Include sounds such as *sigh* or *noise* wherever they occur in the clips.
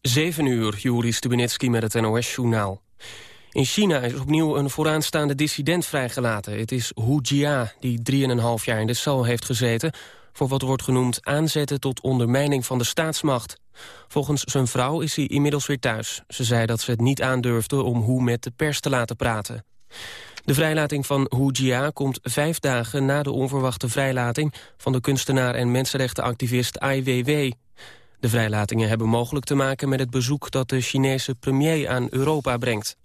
7 uur, Juri Stubenitski met het NOS-journaal. In China is opnieuw een vooraanstaande dissident vrijgelaten. Het is Hu Jia, die 3,5 jaar in de cel heeft gezeten... voor wat wordt genoemd aanzetten tot ondermijning van de staatsmacht. Volgens zijn vrouw is hij inmiddels weer thuis. Ze zei dat ze het niet aandurfde om Hu met de pers te laten praten. De vrijlating van Hu Jia komt vijf dagen na de onverwachte vrijlating... van de kunstenaar en mensenrechtenactivist Ai Weiwei. De vrijlatingen hebben mogelijk te maken met het bezoek dat de Chinese premier aan Europa brengt.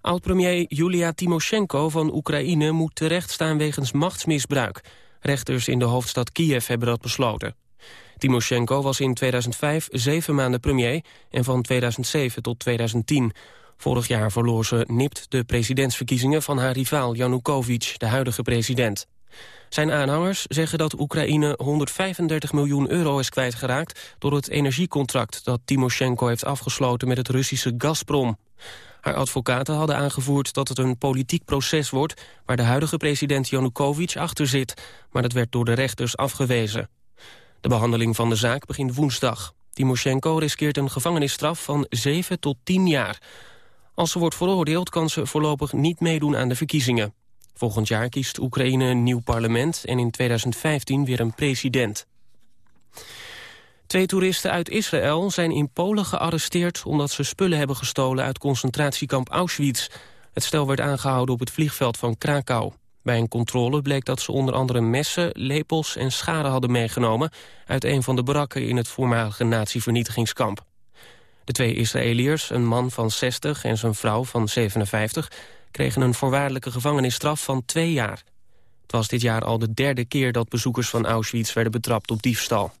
Oud-premier Julia Timoshenko van Oekraïne moet terechtstaan wegens machtsmisbruik. Rechters in de hoofdstad Kiev hebben dat besloten. Timoshenko was in 2005 zeven maanden premier en van 2007 tot 2010. Vorig jaar verloor ze nipt de presidentsverkiezingen van haar rivaal Yanukovych, de huidige president. Zijn aanhangers zeggen dat Oekraïne 135 miljoen euro is kwijtgeraakt... door het energiecontract dat Timoshenko heeft afgesloten met het Russische Gazprom. Haar advocaten hadden aangevoerd dat het een politiek proces wordt... waar de huidige president Yanukovych achter zit, maar dat werd door de rechters afgewezen. De behandeling van de zaak begint woensdag. Timoshenko riskeert een gevangenisstraf van 7 tot 10 jaar. Als ze wordt veroordeeld kan ze voorlopig niet meedoen aan de verkiezingen. Volgend jaar kiest Oekraïne een nieuw parlement en in 2015 weer een president. Twee toeristen uit Israël zijn in Polen gearresteerd... omdat ze spullen hebben gestolen uit concentratiekamp Auschwitz. Het stel werd aangehouden op het vliegveld van Krakau. Bij een controle bleek dat ze onder andere messen, lepels en scharen hadden meegenomen... uit een van de barakken in het voormalige natievernietigingskamp. De twee Israëliërs, een man van 60 en zijn vrouw van 57 kregen een voorwaardelijke gevangenisstraf van twee jaar. Het was dit jaar al de derde keer dat bezoekers van Auschwitz werden betrapt op diefstal.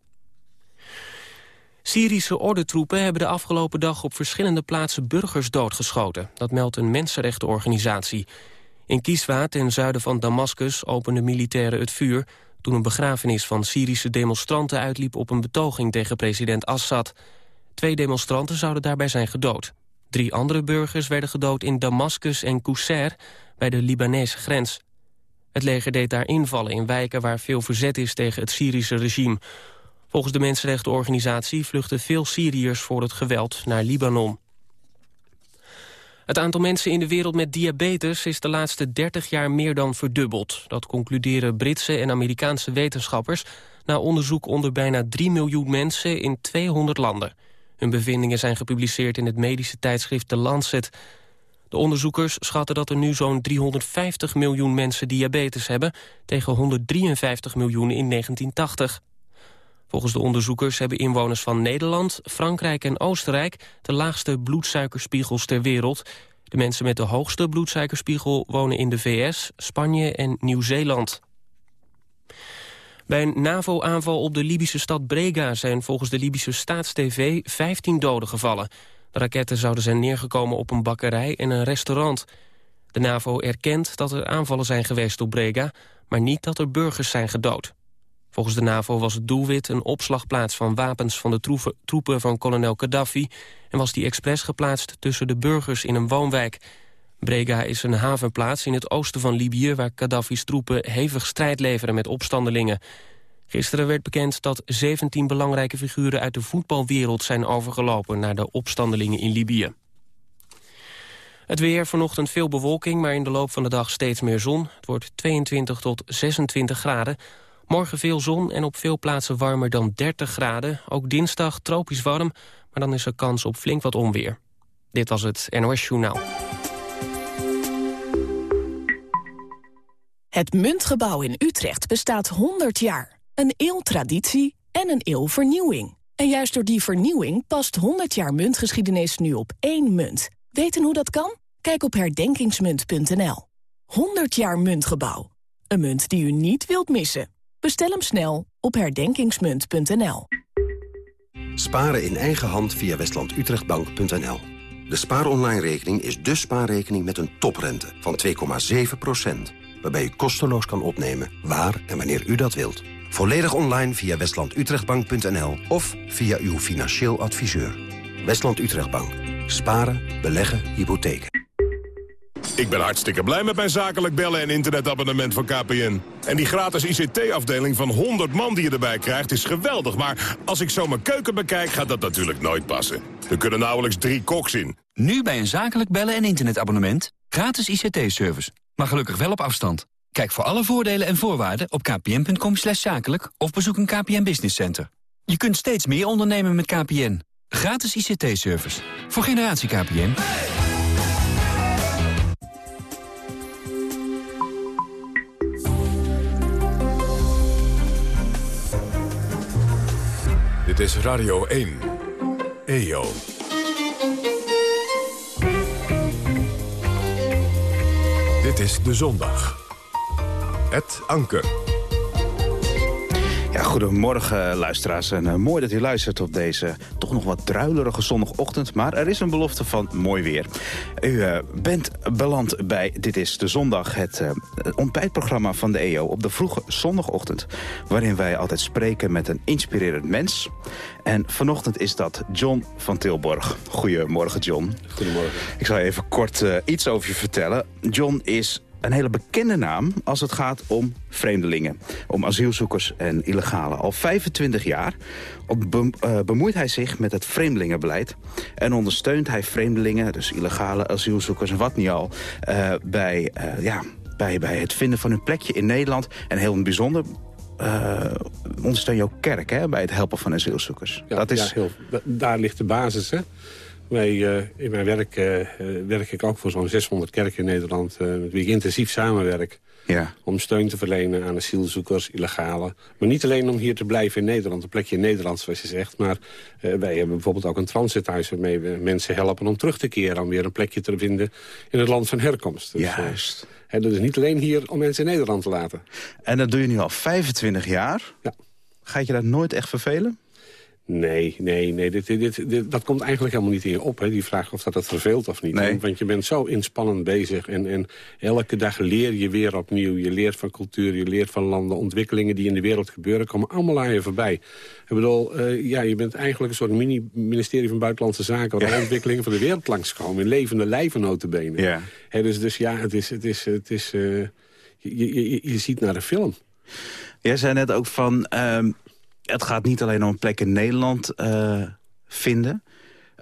Syrische ordentroepen hebben de afgelopen dag op verschillende plaatsen burgers doodgeschoten. Dat meldt een mensenrechtenorganisatie. In Kiswa, ten zuiden van Damascus, openden militairen het vuur... toen een begrafenis van Syrische demonstranten uitliep op een betoging tegen president Assad. Twee demonstranten zouden daarbij zijn gedood. Drie andere burgers werden gedood in Damascus en Qusair bij de Libanese grens. Het leger deed daar invallen in wijken waar veel verzet is tegen het Syrische regime. Volgens de mensenrechtenorganisatie vluchten veel Syriërs voor het geweld naar Libanon. Het aantal mensen in de wereld met diabetes is de laatste 30 jaar meer dan verdubbeld. Dat concluderen Britse en Amerikaanse wetenschappers... na onderzoek onder bijna 3 miljoen mensen in 200 landen. Hun bevindingen zijn gepubliceerd in het medische tijdschrift The Lancet. De onderzoekers schatten dat er nu zo'n 350 miljoen mensen diabetes hebben... tegen 153 miljoen in 1980. Volgens de onderzoekers hebben inwoners van Nederland, Frankrijk en Oostenrijk... de laagste bloedsuikerspiegels ter wereld. De mensen met de hoogste bloedsuikerspiegel wonen in de VS, Spanje en Nieuw-Zeeland. Bij een NAVO-aanval op de Libische stad Brega zijn volgens de Libische Staatstv 15 doden gevallen. De raketten zouden zijn neergekomen op een bakkerij en een restaurant. De NAVO erkent dat er aanvallen zijn geweest op Brega, maar niet dat er burgers zijn gedood. Volgens de NAVO was het doelwit een opslagplaats van wapens van de troepen van kolonel Gaddafi... en was die expres geplaatst tussen de burgers in een woonwijk. Brega is een havenplaats in het oosten van Libië... waar Gaddafi's troepen hevig strijd leveren met opstandelingen. Gisteren werd bekend dat 17 belangrijke figuren uit de voetbalwereld... zijn overgelopen naar de opstandelingen in Libië. Het weer, vanochtend veel bewolking, maar in de loop van de dag steeds meer zon. Het wordt 22 tot 26 graden. Morgen veel zon en op veel plaatsen warmer dan 30 graden. Ook dinsdag tropisch warm, maar dan is er kans op flink wat onweer. Dit was het NOS Journaal. Het Muntgebouw in Utrecht bestaat 100 jaar. Een eeuw traditie en een eeuw vernieuwing. En juist door die vernieuwing past 100 jaar muntgeschiedenis nu op één munt. Weten hoe dat kan? Kijk op herdenkingsmunt.nl. 100 jaar Muntgebouw. Een munt die u niet wilt missen. Bestel hem snel op herdenkingsmunt.nl. Sparen in eigen hand via westlandutrechtbank.nl. De spaaronline-rekening is de spaarrekening met een toprente van 2,7 waarbij u kosteloos kan opnemen waar en wanneer u dat wilt. Volledig online via westlandutrechtbank.nl of via uw financieel adviseur. Westland Utrechtbank. Sparen, beleggen, hypotheken. Ik ben hartstikke blij met mijn zakelijk bellen en internetabonnement van KPN. En die gratis ICT-afdeling van 100 man die je erbij krijgt is geweldig. Maar als ik zo mijn keuken bekijk, gaat dat natuurlijk nooit passen. Er kunnen nauwelijks drie koks in. Nu bij een zakelijk bellen en internetabonnement. Gratis ICT-service. Maar gelukkig wel op afstand. Kijk voor alle voordelen en voorwaarden op kpn.com zakelijk... of bezoek een KPN Business Center. Je kunt steeds meer ondernemen met KPN. Gratis ICT-service. Voor generatie KPN. Dit is Radio 1. EO. Dit is De Zondag. Het Anker. Ja, goedemorgen luisteraars en uh, mooi dat u luistert op deze toch nog wat druilerige zondagochtend. Maar er is een belofte van mooi weer. U uh, bent beland bij Dit is de Zondag, het uh, ontbijtprogramma van de EO op de vroege zondagochtend. Waarin wij altijd spreken met een inspirerend mens. En vanochtend is dat John van Tilborg. Goedemorgen John. Goedemorgen. Ik zal even kort iets over je vertellen. John is een hele bekende naam als het gaat om vreemdelingen. Om asielzoekers en illegalen. Al 25 jaar bemoeit hij zich met het vreemdelingenbeleid. En ondersteunt hij vreemdelingen, dus illegale asielzoekers en wat niet al... Uh, bij, uh, ja, bij, bij het vinden van hun plekje in Nederland. En heel bijzonder uh, ondersteun je ook kerk hè, bij het helpen van asielzoekers. Ja, dat is... Ja, heel, daar ligt de basis, hè? Wij, uh, in mijn werk uh, werk ik ook voor zo'n 600 kerken in Nederland... met wie ik intensief samenwerk. Ja. Om steun te verlenen aan asielzoekers, illegale. Maar niet alleen om hier te blijven in Nederland, een plekje in Nederland zoals je zegt. Maar wij hebben bijvoorbeeld ook een transithuis waarmee we mensen helpen om terug te keren. Om weer een plekje te vinden in het land van herkomst. Dus, Juist. Uh, dat is niet alleen hier om mensen in Nederland te laten. En dat doe je nu al 25 jaar. Ja. Gaat je dat nooit echt vervelen? Nee, nee, nee. Dit, dit, dit, dat komt eigenlijk helemaal niet in je op, hè, die vraag of dat het verveelt of niet. Nee. Want je bent zo inspannend bezig en, en elke dag leer je weer opnieuw. Je leert van cultuur, je leert van landen, ontwikkelingen die in de wereld gebeuren... komen allemaal aan je voorbij. Ik bedoel, uh, ja, je bent eigenlijk een soort mini-ministerie van Buitenlandse Zaken... waar ja. ontwikkelingen van de wereld langskomen, in levende lijven notabene. Ja. Hè, dus, dus ja, het is... Het is, het is uh, je, je, je ziet naar de film. Jij zei net ook van... Um het gaat niet alleen om een plek in Nederland uh, vinden.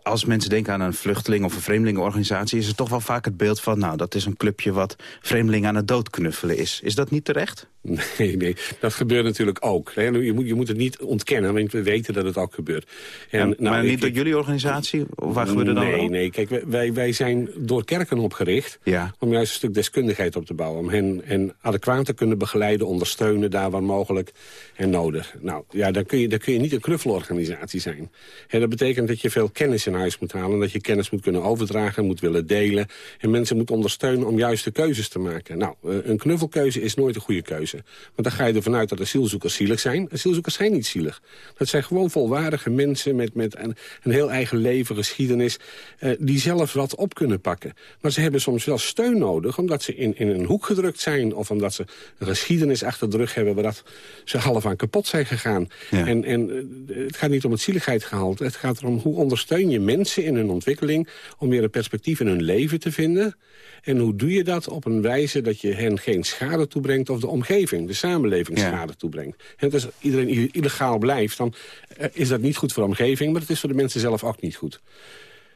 Als mensen denken aan een vluchteling of een vreemdelingenorganisatie... is het toch wel vaak het beeld van... nou, dat is een clubje wat vreemdelingen aan het doodknuffelen is. Is dat niet terecht? *laughs* Nee, nee, dat gebeurt natuurlijk ook. Je moet, je moet het niet ontkennen, want we weten dat het ook gebeurt. En, ja, nou, maar niet ik, door jullie organisatie? Of waar gebeurt het dan Nee, nee. Kijk, wij, wij zijn door kerken opgericht... Ja. om juist een stuk deskundigheid op te bouwen. Om hen en adequaat te kunnen begeleiden, ondersteunen... daar waar mogelijk en nodig. Nou, ja, dan kun je, dan kun je niet een knuffelorganisatie zijn. En dat betekent dat je veel kennis in huis moet halen... dat je kennis moet kunnen overdragen, moet willen delen... en mensen moet ondersteunen om juiste keuzes te maken. Nou, een knuffelkeuze is nooit een goede keuze. Want dan ga je ervan uit dat asielzoekers zielig zijn. Asielzoekers zijn niet zielig. Dat zijn gewoon volwaardige mensen met, met een, een heel eigen leven, geschiedenis... Uh, die zelf wat op kunnen pakken. Maar ze hebben soms wel steun nodig... omdat ze in, in een hoek gedrukt zijn... of omdat ze een geschiedenis achter de rug hebben... waar dat ze half aan kapot zijn gegaan. Ja. En, en uh, het gaat niet om het zieligheidgehalte. Het gaat erom hoe ondersteun je mensen in hun ontwikkeling... om weer een perspectief in hun leven te vinden... En hoe doe je dat op een wijze dat je hen geen schade toebrengt... of de omgeving, de samenleving Ja. schade toebrengt. En als iedereen illegaal blijft, dan eh, is dat niet goed voor de omgeving... maar het is voor de mensen zelf ook niet goed.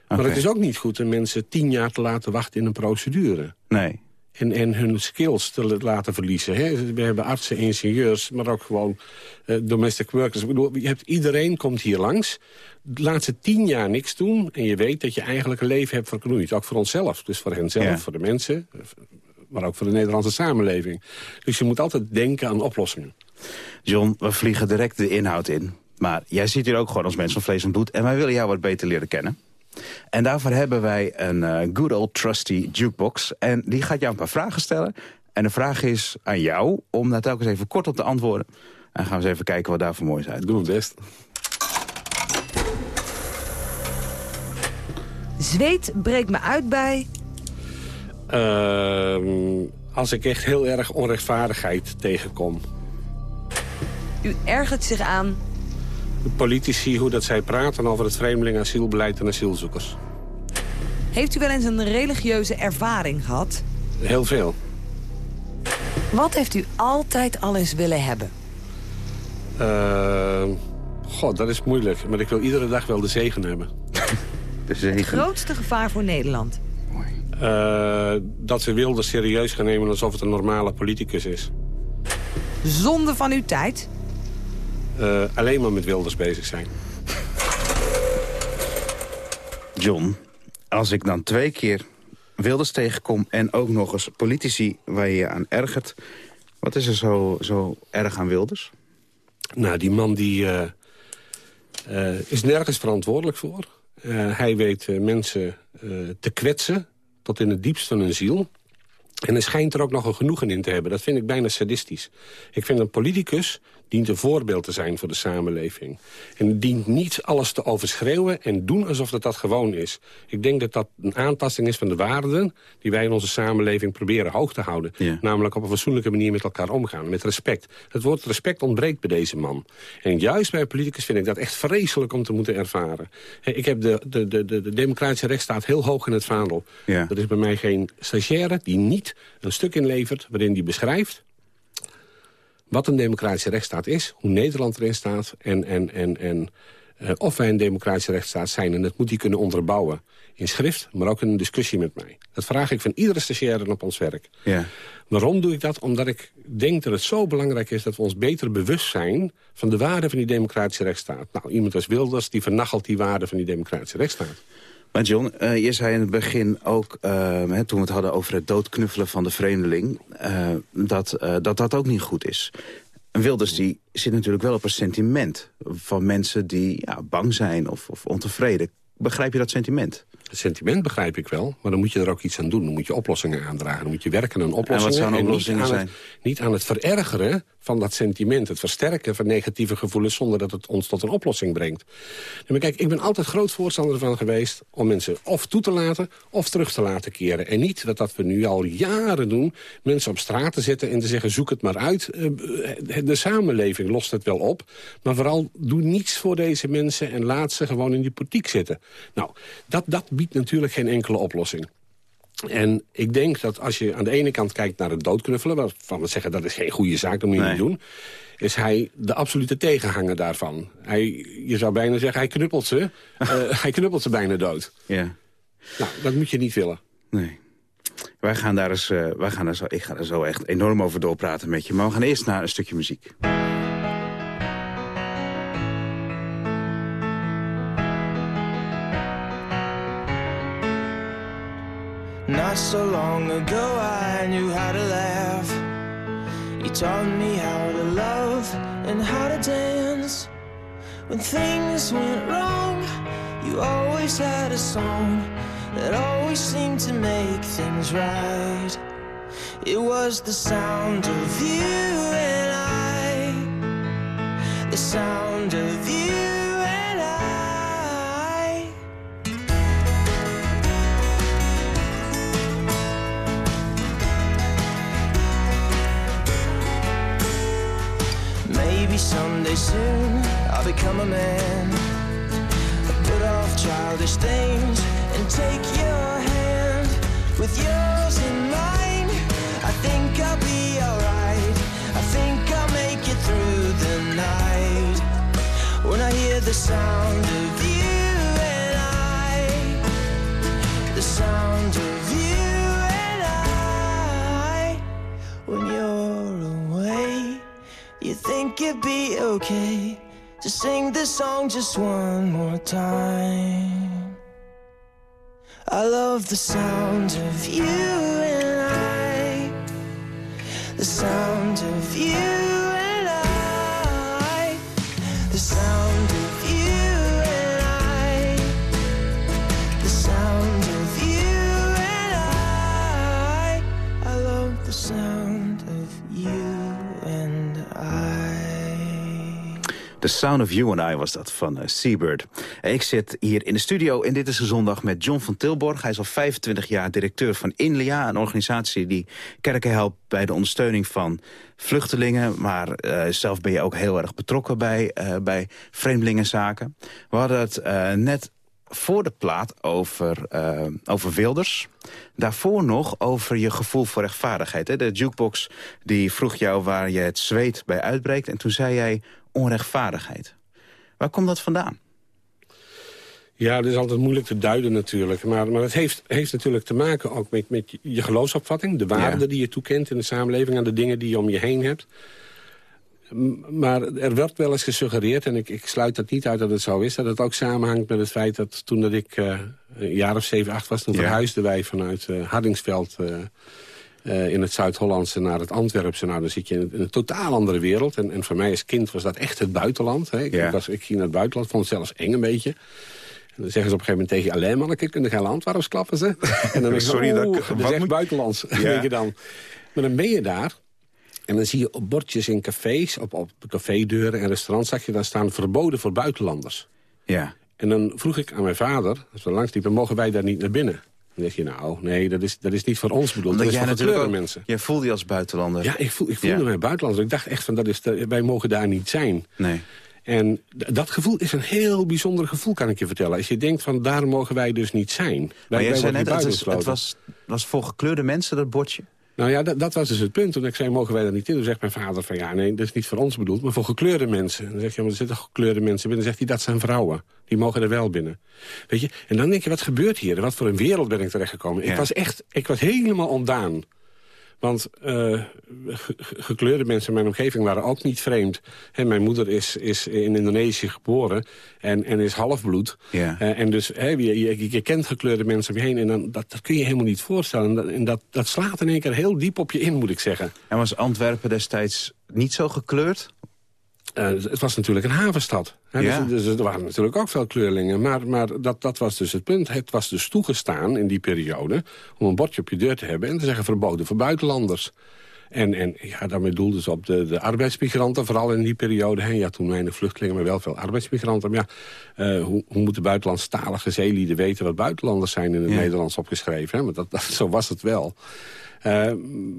Maar het is ook niet goed om mensen tien jaar te laten wachten in een procedure. Nee. En, en hun skills te la- laten verliezen. Hè. We hebben artsen, ingenieurs, maar ook gewoon eh, domestic workers. Ik bedoel, je hebt, iedereen komt hier langs. Laat ze tien jaar niks doen en je weet dat je eigenlijk een leven hebt verknoeid. Ook voor onszelf, dus voor henzelf, Ja. voor de mensen... maar ook voor de Nederlandse samenleving. Dus je moet altijd denken aan oplossingen. John, we vliegen direct de inhoud in. Maar jij zit hier ook gewoon als mens van vlees en bloed... en wij willen jou wat beter leren kennen. En daarvoor hebben wij een eh, good old trusty jukebox. En die gaat jou een paar vragen stellen. En de vraag is aan jou om daar telkens even kort op te antwoorden. En gaan we eens even kijken wat daar voor moois uit. Doe mijn best. Zweet breekt me uit bij... Ehm, als ik echt heel erg onrechtvaardigheid tegenkom. U ergert zich aan... De politici, hoe dat zij praten over het vreemdeling, asielbeleid en asielzoekers. Heeft u wel eens een religieuze ervaring gehad? Heel veel. Wat heeft u altijd al eens willen hebben? Uh, God, dat is moeilijk. Maar ik wil iedere dag wel de zegen hebben. *laughs* de zegen? Het grootste gevaar voor Nederland? Uh, dat we Wilders serieus gaan nemen alsof het een normale politicus is. Zonde van uw tijd? Uh, alleen maar met Wilders bezig zijn. John, als ik dan twee keer Wilders tegenkom... en ook nog eens politici waar je je aan ergert... wat is er zo, zo erg aan Wilders? Nou, die man die, uh, uh, is nergens verantwoordelijk voor. Uh, hij weet mensen te kwetsen tot in het diepst van hun ziel. En er schijnt er ook nog een genoegen in te hebben. Dat vind ik bijna sadistisch. Ik vind een politicus dient een voorbeeld te zijn voor de samenleving. En dient niet alles te overschreeuwen en doen alsof dat, dat gewoon is. Ik denk dat dat een aantasting is van de waarden... die wij in onze samenleving proberen hoog te houden. Namelijk op een fatsoenlijke manier met elkaar omgaan, met respect. Het woord respect ontbreekt bij deze man. En juist bij politicus vind ik dat echt vreselijk om te moeten ervaren. Ik heb de, de, de, de democratische rechtsstaat heel hoog in het vaandel. Ja. Er is bij mij geen stagiaire die niet een stuk inlevert... waarin die beschrijft wat een democratische rechtsstaat is, hoe Nederland erin staat... en, en, en, en uh, of wij een democratische rechtsstaat zijn. En dat moet hij kunnen onderbouwen. In schrift, maar ook in een discussie met mij. Dat vraag ik van iedere stagiaire op ons werk. Ja. Waarom doe ik dat? Omdat ik denk dat het zo belangrijk is... dat we ons beter bewust zijn van de waarde van die democratische rechtsstaat. Nou, iemand als Wilders, die vernachelt die waarde van die democratische rechtsstaat. Maar John, uh, je zei in het begin ook, uh, hè, toen we het hadden over het doodknuffelen van de vreemdeling... Uh, dat, dat dat ook niet goed is. En Wilders die zit natuurlijk wel op een sentiment van mensen die ja, bang zijn of, of ontevreden. Begrijp je dat sentiment? Het sentiment begrijp ik wel, maar dan moet je er ook iets aan doen. Dan moet je oplossingen aandragen. Dan moet je werken aan oplossingen. En wat zouden oplossingen zijn? niet aan het verergeren van dat sentiment. Het versterken van negatieve gevoelens zonder dat het ons tot een oplossing brengt. maar kijk, ik ben altijd groot voorstander van geweest... om mensen of toe te laten of terug te laten keren. En niet dat dat we nu al jaren doen... mensen op straat te zetten en te zeggen zoek het maar uit. Eh, de samenleving lost het wel op. Maar vooral doe niets voor deze mensen en laat ze gewoon in die politiek zitten. Nou, dat, dat biedt natuurlijk geen enkele oplossing. En ik denk dat als je aan de ene kant kijkt naar het doodknuffelen... waarvan we zeggen dat is geen goede zaak, dat moet je niet doen... is hij de absolute tegenhanger daarvan. Hij, je zou bijna zeggen, hij knuppelt ze. uh, *laughs* hij knuppelt ze bijna dood. Ja. Nou, dat moet je niet willen. Nee. Wij gaan daar eens, uh, wij gaan daar zo, ik ga er zo echt enorm over doorpraten met je. Maar we gaan eerst naar een stukje muziek. Not so long ago I knew how to laugh? You taught me how to love and how to dance. When things went wrong You always had a song That always seemed to make things right. It was the sound of you and I. The sound of you someday soon I'll become a man. Put off childish things and take your hand. With yours in mine I think I'll be alright. I think I'll make it through the night. When I hear the sound of you and I The sound of think it'd be okay to sing this song just one more time? I love the sound of you and I, the sound of you The Sound of You and I was dat van uh, Seabird. Ik zit hier in de studio en dit is een zondag met John van Tilborg. Hij is al 25 jaar directeur van INLIA, een organisatie die kerken helpt bij de ondersteuning van vluchtelingen. Maar uh, zelf ben je ook heel erg betrokken bij, uh, bij vreemdelingenzaken. We hadden het net voor de plaat over, over Wilders. Daarvoor nog over je gevoel voor rechtvaardigheid. Hè? De jukebox die vroeg jou waar je het zweet bij uitbreekt. En toen zei jij onrechtvaardigheid. Waar komt dat vandaan? Ja, dat is altijd moeilijk te duiden natuurlijk. Maar, maar het heeft, heeft natuurlijk te maken ook met, met je geloofsopvatting. De waarden die je toekent in de samenleving... en de dingen die je om je heen hebt. Maar er werd wel eens gesuggereerd, en ik, ik sluit dat niet uit dat het zo is... dat het ook samenhangt met het feit dat toen dat ik uh, een jaar of zeven, acht was... toen verhuisden wij vanuit uh, Hardingsveld... Uh, in het Zuid-Hollandse naar het Antwerpse. Nou, dan zit je in, een totaal andere wereld. En, en voor mij als kind was dat echt het buitenland. Hè. Ik, was, ik ging naar het buitenland, vond het zelfs eng een beetje. En dan zeggen ze op een gegeven moment tegen je... alleen manneke, kunnen geen Antwerpen klappen ze? *laughs* En dan Sorry, dat, dat is echt buitenlands. *laughs* Ja. je dan. Maar dan ben je daar en dan zie je op bordjes in cafés, op, op cafédeuren en restaurants... zag je daar staan verboden voor buitenlanders. Ja. En dan vroeg ik aan mijn vader, als we langs liepen... mogen wij daar niet naar binnen? Dan je, nou, nee, dat is, dat is niet voor ons bedoeld. dat is voor ook, mensen. Jij voelde je als buitenlander. Ja, ik, voel, ik voelde mij buitenlander. Ik dacht echt, van, dat is wij mogen daar niet zijn. Nee. En dat gevoel is een heel bijzonder gevoel, kan ik je vertellen. Als je denkt van, daar mogen wij dus niet zijn. Wij, maar jij zei net, het, het, was, was voor gekleurde mensen, dat bordje? Nou ja, dat, dat, was dus het punt. Toen ik zei, mogen wij daar niet in? Toen zegt mijn vader van, ja, nee, dat is niet voor ons bedoeld, maar voor gekleurde mensen. Dan zeg je, maar er zitten gekleurde mensen binnen. Dan zegt hij, dat zijn vrouwen. Die mogen er wel binnen. Weet je? En dan denk je, wat gebeurt hier? Wat voor een wereld ben ik terechtgekomen? Ik was echt, ik was helemaal ontdaan. Want uh, gekleurde mensen in mijn omgeving waren ook niet vreemd. mijn moeder is, is in Indonesië geboren en, en is halfbloed. Ja. Uh, en dus he, je, je, je, kent gekleurde mensen om je heen en dan, dat, dat kun je helemaal niet voorstellen. En, dat, en dat, dat slaat in één keer heel diep op je in, moet ik zeggen. En was Antwerpen destijds niet zo gekleurd? Uh, het was natuurlijk een havenstad. Hè, ja. dus, dus, er waren natuurlijk ook veel kleurlingen. Maar, maar dat, dat was dus het punt. Het was dus toegestaan in die periode... om een bordje op je deur te hebben en te zeggen verboden voor buitenlanders. En, en ja, daarmee doelden ze op de, de arbeidsmigranten, vooral in die periode. Hè. Ja, toen weinig vluchtelingen, maar wel veel arbeidsmigranten. Maar ja, uh, hoe, hoe moeten buitenlandstalige zeelieden weten wat buitenlanders zijn in het Nederlands opgeschreven? Hè? Maar dat, dat, *laughs* zo was het wel. Uh,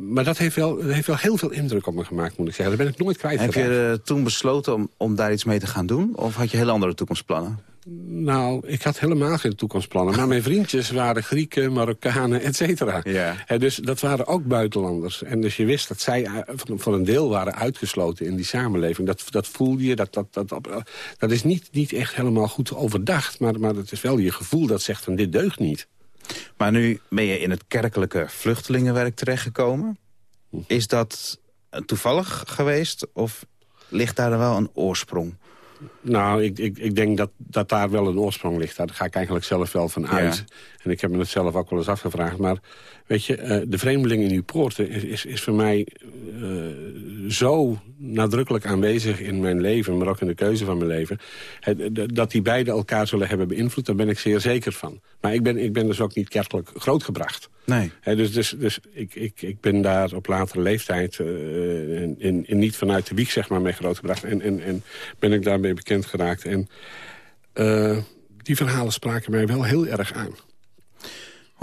maar dat heeft, wel, heeft wel heel veel indruk op me gemaakt, moet ik zeggen. Daar ben ik nooit kwijt Heb je uh, toen besloten om, om daar iets mee te gaan doen? Of had je heel andere toekomstplannen? Nou, ik had helemaal geen toekomstplannen. Maar mijn vriendjes waren Grieken, Marokkanen, et cetera. Ja. dus dat waren ook buitenlanders. En dus je wist dat zij voor een deel waren uitgesloten in die samenleving. Dat, dat voelde je, dat, dat, dat, dat is niet, niet echt helemaal goed overdacht. Maar, maar het is wel je gevoel dat zegt van dit deugt niet. Maar nu ben je in het kerkelijke vluchtelingenwerk terechtgekomen. Is dat toevallig geweest of ligt daar wel een oorsprong? Nou, ik, ik, ik denk dat, dat daar wel een oorsprong ligt. Daar ga ik eigenlijk zelf wel van uit. En ik heb me het zelf ook wel eens afgevraagd. Maar weet je, uh, de vreemdeling in uw poorten is, is, is voor mij uh, zo nadrukkelijk aanwezig in mijn leven... maar ook in de keuze van mijn leven... dat die beide elkaar zullen hebben beïnvloed, daar ben ik zeer zeker van. Maar ik ben, ik ben dus ook niet kerkelijk grootgebracht. Nee. dus dus, dus ik, ik, ik ben daar op latere leeftijd uh, in, in, in, niet vanuit de wieg zeg maar, mee grootgebracht. En, en, en ben ik daarmee bekend geraakt. En die verhalen spraken mij wel heel erg aan.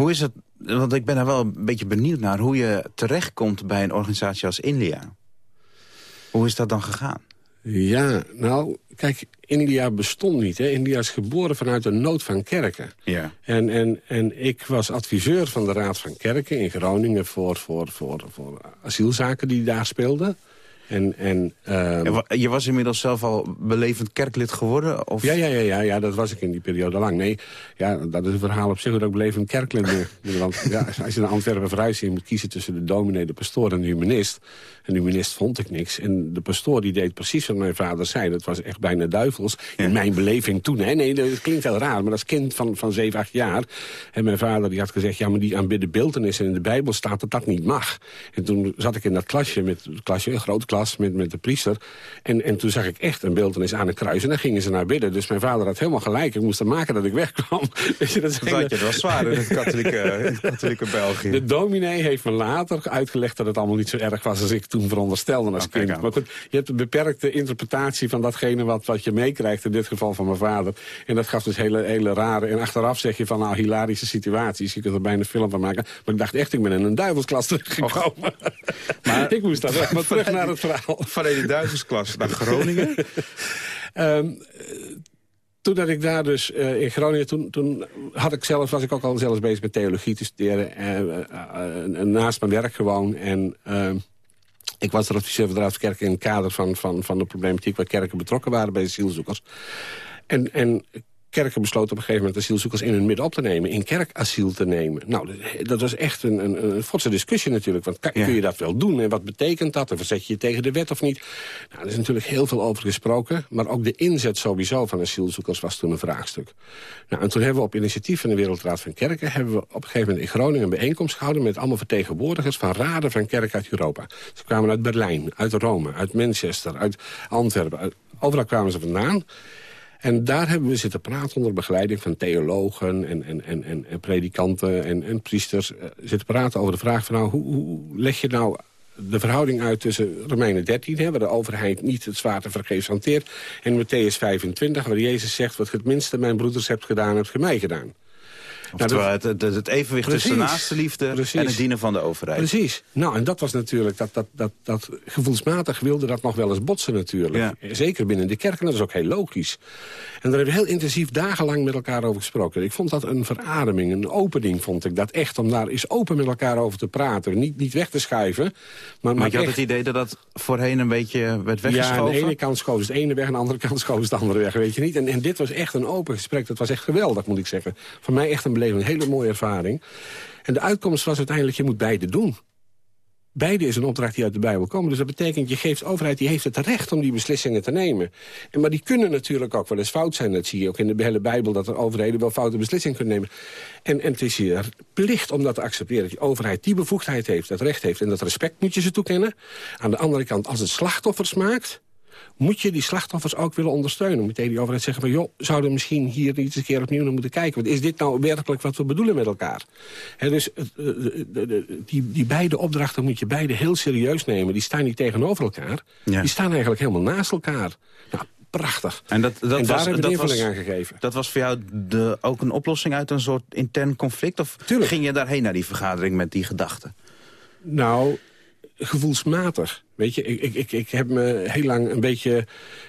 Hoe is het, want ik ben er wel een beetje benieuwd naar... hoe je terechtkomt bij een organisatie als India. Hoe is dat dan gegaan? Ja, nou, kijk, India bestond niet. Hè. India is geboren vanuit de nood van kerken. Ja. En, en, en ik was adviseur van de Raad van Kerken in Groningen... voor, voor, voor, voor asielzaken die daar speelden. En, en, uh, je was inmiddels zelf al belevend kerklid geworden? Of? Ja, ja, ja, ja, ja, dat was ik in die periode lang. Nee, ja, dat is een verhaal op zich dat ik belevend kerklid ben. *laughs* Want ja, als je naar Antwerpen verhuist, je moet kiezen tussen de dominee, de pastoor en de humanist. En de humanist vond ik niks. En de pastoor die deed precies wat mijn vader zei. Dat was echt bijna duivels. In mijn beleving toen. Hè? Nee, dat klinkt heel raar. Maar als kind van, van 7, 8 jaar. En mijn vader die had gezegd... ja, maar die aanbidden beeldenis en in de Bijbel staat dat dat niet mag. En toen zat ik in dat klasje, met, klasje een grote klas, met, met de priester. En, en toen zag ik echt een beeldenis aan een kruis. En dan gingen ze naar bidden. Dus mijn vader had helemaal gelijk. Ik moest er maken dat ik wegkwam. *laughs* Weet je, dat, je, was zwaar in het *laughs* katholieke, katholieke België. De dominee heeft me later uitgelegd dat het allemaal niet zo erg was als ik toen veronderstelden als kind. Maar goed, je hebt een beperkte interpretatie van datgene wat, wat je meekrijgt. In dit geval van mijn vader. En dat gaf dus hele, hele rare... En achteraf zeg je van, nou, hilarische situaties. Je kunt er bijna een film van maken. Maar ik dacht echt, ik ben in een duivelsklas teruggekomen. Maar *laughs* ik moest daar weg. Maar terug naar het verhaal. Van die duivelsklas naar Groningen? um, *laughs* toen dat ik daar dus uh, in Groningen, toen, toen had ik zelf, was ik ook al zelfs bezig met theologie te studeren. Uh, naast mijn werk gewoon. En ik was er adviseur van de Raad van Kerken in het kader van, van, van de problematiek waar kerken betrokken waren bij de zielzoekers. En, en kerken besloten op een gegeven moment asielzoekers in hun midden op te nemen. In kerkasiel te nemen. Nou, dat was echt een, een, een forse discussie natuurlijk. Want kun je dat wel doen? En wat betekent dat? En verzet je je tegen de wet of niet? Nou, er is natuurlijk heel veel over gesproken. Maar ook de inzet sowieso van asielzoekers was toen een vraagstuk. Nou, en toen hebben we op initiatief van de Wereldraad van Kerken... hebben we op een gegeven moment in Groningen een bijeenkomst gehouden... met allemaal vertegenwoordigers van raden van kerken uit Europa. Ze kwamen uit Berlijn, uit Rome, uit Manchester, uit Antwerpen. overal kwamen ze vandaan. En daar hebben we zitten praten onder begeleiding van theologen en, en, en, en, predikanten en, en priesters. Uh, zitten praten over de vraag van nou, hoe, hoe leg je nou de verhouding uit tussen Romeinen 13... Hè, waar de overheid niet het zwaar te vergeefs hanteert... en Matthäus 25, waar Jezus zegt... wat het minste mijn broeders hebt gedaan, hebt ge mij gedaan. Nou, het, het, het, evenwicht precies, tussen naaste liefde en het dienen van de overheid. Precies. Nou, en dat was natuurlijk, dat, dat, dat, dat gevoelsmatig wilde dat nog wel eens botsen natuurlijk. Zeker binnen de kerk, en dat is ook heel logisch. En daar hebben we heel intensief dagenlang met elkaar over gesproken. Ik vond dat een verademing, een opening vond ik dat echt. Om daar eens open met elkaar over te praten. Niet, niet weg te schuiven. Maar, maar, je had het idee dat dat voorheen een beetje werd weggeschoven? Ja, aan de ene kant schoof ze de ene weg, aan de andere kant *laughs* schoof ze de andere weg. Weet je niet? En, en dit was echt een open gesprek. Dat was echt geweldig, moet ik zeggen. Voor mij echt een beleving, een hele mooie ervaring. En de uitkomst was uiteindelijk, je moet beide doen. Beide is een opdracht die uit de Bijbel komt. Dus dat betekent, je geeft de overheid die heeft het recht om die beslissingen te nemen. En, maar die kunnen natuurlijk ook wel eens fout zijn. Dat zie je ook in de hele Bijbel, dat de overheden wel foute beslissingen kunnen nemen. En, en het is je plicht om dat te accepteren. Dat die overheid die bevoegdheid heeft, dat recht heeft. En dat respect moet je ze toekennen. Aan de andere kant, als het slachtoffers maakt moet je die slachtoffers ook willen ondersteunen. Moet tegen die overheid zeggen van... joh, zouden we misschien hier niet eens een keer opnieuw naar moeten kijken. Want is dit nou werkelijk wat we bedoelen met elkaar? dus eh, die, die beide opdrachten moet je beide heel serieus nemen. Die staan niet tegenover elkaar. Die staan eigenlijk helemaal naast elkaar. Nou, prachtig. En, dat, dat en daar was, hebben we invulling aan gegeven. Dat was voor jou de, ook een oplossing uit een soort intern conflict? Of ging je daarheen naar die vergadering met die gedachten? Nou, gevoelsmatig. Weet je, ik, ik, ik heb me heel lang een beetje